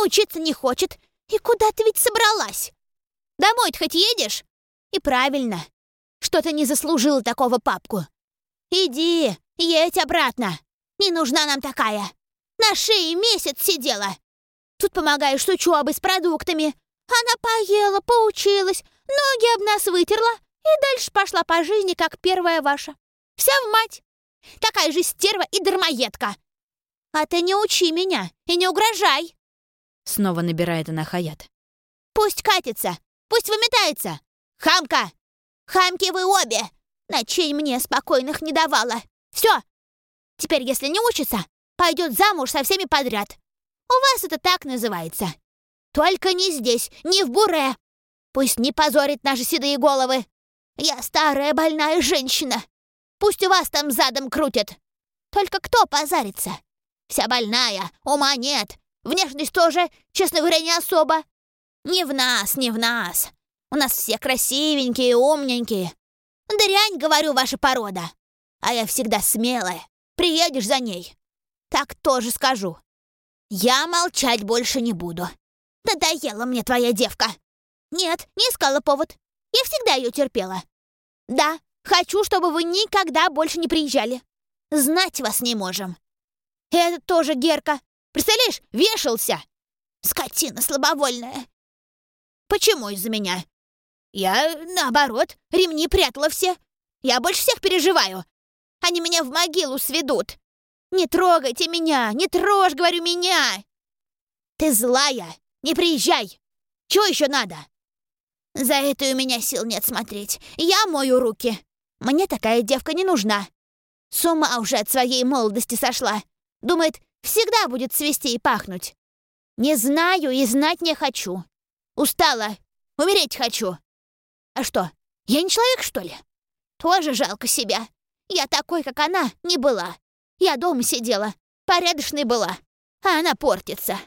«Учиться не хочет. И куда ты ведь собралась? Домой-то хоть едешь? И правильно. Что-то не заслужила такого папку. Иди, едь обратно. Не нужна нам такая. На шее месяц сидела. Тут помогаешь с учебой, с продуктами. Она поела, поучилась, ноги об нас вытерла и дальше пошла по жизни, как первая ваша. Вся в мать. Такая же стерва и дармоедка. А ты не учи меня и не угрожай. Снова набирает она Хаят. Пусть катится, пусть выметается. Хамка! Хамки вы обе! Ночей мне спокойных не давала. Все. Теперь, если не учится, пойдет замуж со всеми подряд. У вас это так называется. Только не здесь, не в Буре. Пусть не позорит наши седые головы. Я старая больная женщина. Пусть у вас там задом крутят. Только кто позарится? Вся больная, ума нет. Внешность тоже, честно говоря, не особо. Не в нас, не в нас. У нас все красивенькие, умненькие. Дрянь, говорю, ваша порода. А я всегда смелая. Приедешь за ней. Так тоже скажу. Я молчать больше не буду. Надоела мне твоя девка. Нет, не искала повод. Я всегда ее терпела. Да, хочу, чтобы вы никогда больше не приезжали. Знать вас не можем. Это тоже Герка. Представляешь, вешался. Скотина слабовольная. Почему из-за меня? Я, наоборот, ремни прятала все. Я больше всех переживаю. Они меня в могилу сведут. Не трогайте меня, не трожь, говорю, меня. Ты злая, не приезжай. Чего еще надо? За это у меня сил нет смотреть. Я мою руки. Мне такая девка не нужна. С ума уже от своей молодости сошла. Думает, всегда будет свести и пахнуть. Не знаю и знать не хочу. Устала, умереть хочу. А что, я не человек, что ли? Тоже жалко себя. Я такой, как она, не была. Я дома сидела, порядочной была, а она портится.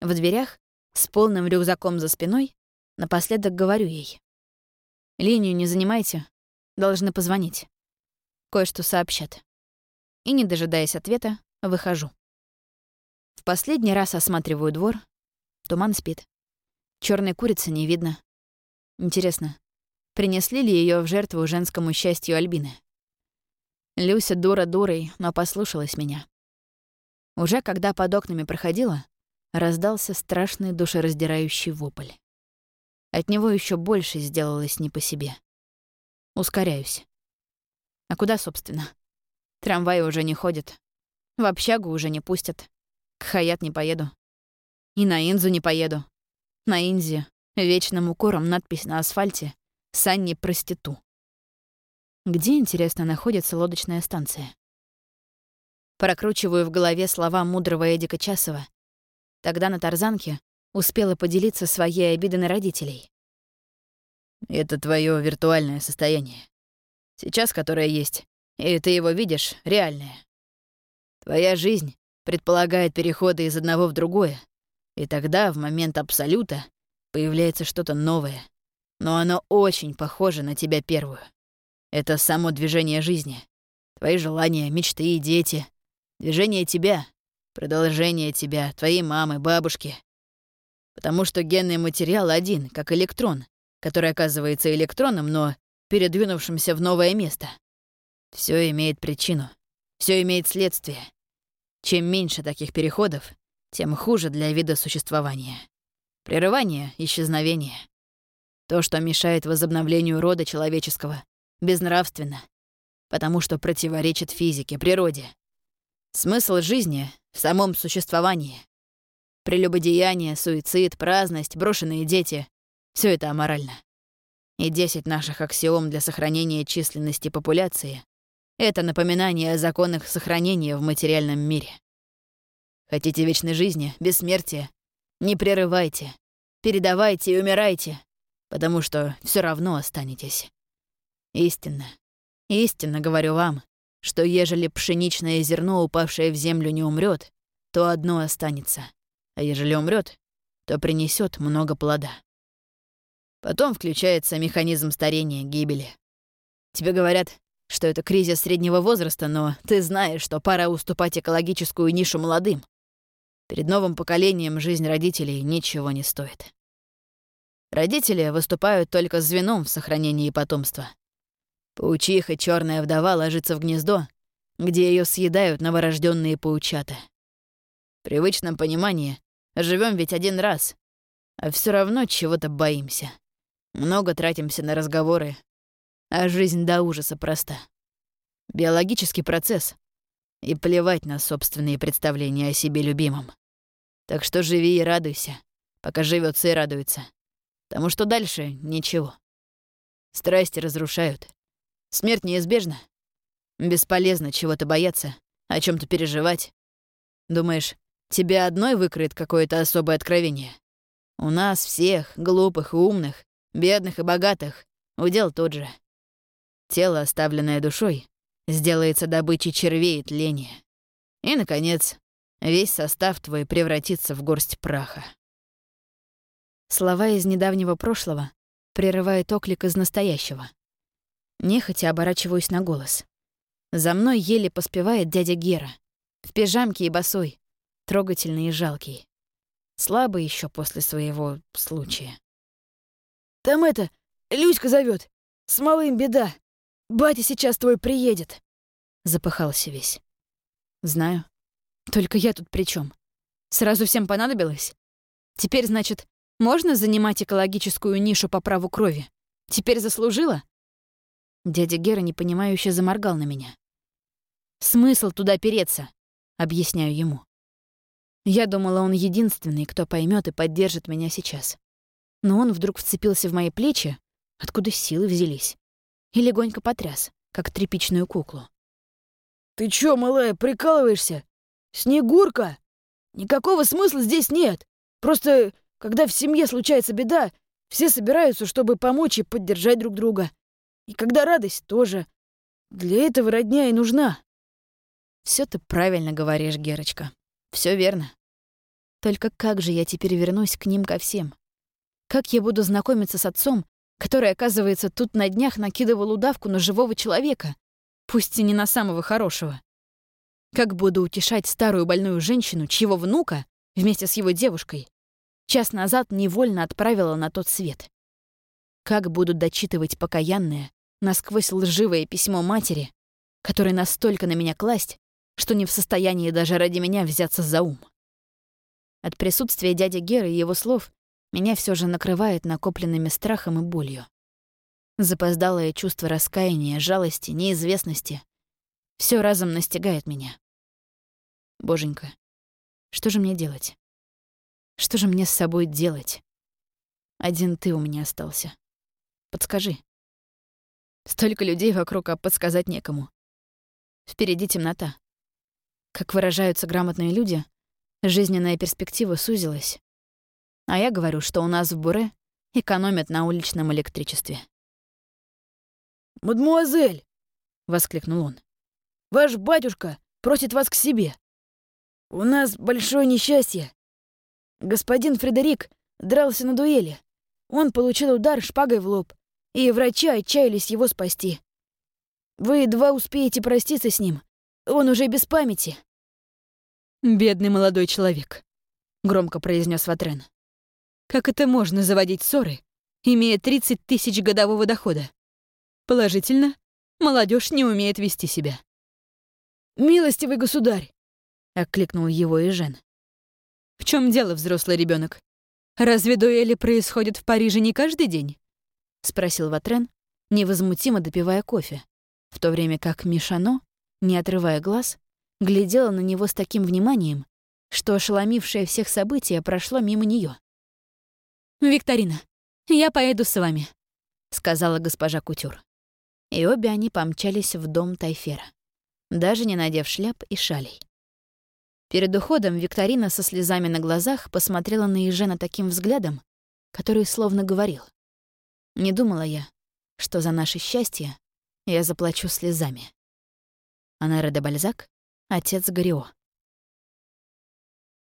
В дверях, с полным рюкзаком за спиной, напоследок говорю ей. «Линию не занимайте, должны позвонить. Кое-что сообщат». И, не дожидаясь ответа, выхожу. В последний раз осматриваю двор. Туман спит. Черной курицы не видно. Интересно, принесли ли ее в жертву женскому счастью Альбины? Люся дура дурой, но послушалась меня. Уже когда под окнами проходила, раздался страшный душераздирающий вопль. От него еще больше сделалось не по себе. Ускоряюсь. А куда, собственно? Трамваи уже не ходят. В общагу уже не пустят. К Хаят не поеду. И на Инзу не поеду. На Инзе вечным укором надпись на асфальте «Санни проститу». Где, интересно, находится лодочная станция? Прокручиваю в голове слова мудрого Эдика Часова. Тогда на Тарзанке успела поделиться своей обидой на родителей. «Это твое виртуальное состояние. Сейчас, которое есть, и ты его видишь, реальное. Твоя жизнь предполагает переходы из одного в другое, и тогда, в момент абсолюта, появляется что-то новое. Но оно очень похоже на тебя первую. Это само движение жизни. Твои желания, мечты и дети. Движение тебя, продолжение тебя, твоей мамы, бабушки. Потому что генный материал один, как электрон, который оказывается электроном, но передвинувшимся в новое место. Все имеет причину, все имеет следствие. Чем меньше таких переходов, тем хуже для вида существования. Прерывание, исчезновение. То, что мешает возобновлению рода человеческого, безнравственно, потому что противоречит физике, природе. Смысл жизни в самом существовании. Прелюбодеяние, суицид, праздность, брошенные дети — все это аморально. И 10 наших аксиом для сохранения численности популяции — это напоминание о законах сохранения в материальном мире. Хотите вечной жизни, бессмертия? Не прерывайте. Передавайте и умирайте, потому что все равно останетесь. Истинно. Истинно говорю вам, что ежели пшеничное зерно, упавшее в землю, не умрет, то одно останется, а ежели умрет, то принесет много плода. Потом включается механизм старения, гибели. Тебе говорят, что это кризис среднего возраста, но ты знаешь, что пора уступать экологическую нишу молодым. Перед новым поколением жизнь родителей ничего не стоит. Родители выступают только звеном в сохранении потомства. Паучиха черная вдова ложится в гнездо, где ее съедают новорожденные паучата. В привычном понимании живем ведь один раз, а все равно чего-то боимся. Много тратимся на разговоры, а жизнь до ужаса проста. Биологический процесс. И плевать на собственные представления о себе любимом. Так что живи и радуйся, пока живется и радуется. Потому что дальше ничего. Страсти разрушают. Смерть неизбежна. Бесполезно чего-то бояться, о чем то переживать. Думаешь, тебя одной выкроет какое-то особое откровение? У нас всех, глупых и умных, бедных и богатых, удел тот же. Тело, оставленное душой, сделается добычей червей и тления. И, наконец, весь состав твой превратится в горсть праха. Слова из недавнего прошлого прерывает оклик из настоящего. Нехотя оборачиваюсь на голос. За мной еле поспевает дядя Гера. В пижамке и босой, трогательный и жалкий. Слабый еще после своего случая. «Там это, Люська зовет. С малым беда. Батя сейчас твой приедет», — запыхался весь. «Знаю. Только я тут при чем? Сразу всем понадобилось? Теперь, значит, можно занимать экологическую нишу по праву крови? Теперь заслужила?» Дядя Гера непонимающе заморгал на меня. «Смысл туда переться?» — объясняю ему. Я думала, он единственный, кто поймет и поддержит меня сейчас. Но он вдруг вцепился в мои плечи, откуда силы взялись, и легонько потряс, как тряпичную куклу. «Ты чё, малая, прикалываешься? Снегурка! Никакого смысла здесь нет. Просто, когда в семье случается беда, все собираются, чтобы помочь и поддержать друг друга. И когда радость тоже. Для этого родня и нужна». Все ты правильно говоришь, Герочка. Все верно. Только как же я теперь вернусь к ним ко всем? Как я буду знакомиться с отцом, который, оказывается, тут на днях накидывал удавку на живого человека, пусть и не на самого хорошего? Как буду утешать старую больную женщину, чьего внука, вместе с его девушкой, час назад невольно отправила на тот свет? Как буду дочитывать покаянное, насквозь лживое письмо матери, которое настолько на меня класть, что не в состоянии даже ради меня взяться за ум? От присутствия дяди Геры и его слов меня все же накрывает накопленными страхом и болью. Запоздалое чувство раскаяния, жалости, неизвестности все разом настигает меня. Боженька, что же мне делать? Что же мне с собой делать? Один ты у меня остался. Подскажи. Столько людей вокруг, а подсказать некому. Впереди темнота. Как выражаются грамотные люди, жизненная перспектива сузилась. А я говорю, что у нас в Буре экономят на уличном электричестве. «Мадмуазель!» — воскликнул он. «Ваш батюшка просит вас к себе. У нас большое несчастье. Господин Фредерик дрался на дуэли. Он получил удар шпагой в лоб, и врачи отчаялись его спасти. Вы едва успеете проститься с ним. Он уже без памяти». «Бедный молодой человек», — громко произнес Ватрен. Как это можно заводить ссоры, имея 30 тысяч годового дохода? Положительно, молодежь не умеет вести себя. «Милостивый государь!» — окликнул его и Жен. «В чем дело, взрослый ребенок? Разве дуэли происходят в Париже не каждый день?» — спросил Ватрен, невозмутимо допивая кофе, в то время как Мишано, не отрывая глаз, глядела на него с таким вниманием, что ошеломившее всех событие прошло мимо нее. «Викторина, я поеду с вами», — сказала госпожа Кутюр. И обе они помчались в дом Тайфера, даже не надев шляп и шалей. Перед уходом Викторина со слезами на глазах посмотрела на Ежена таким взглядом, который словно говорил. «Не думала я, что за наше счастье я заплачу слезами. Анаре де Бальзак — отец Горио.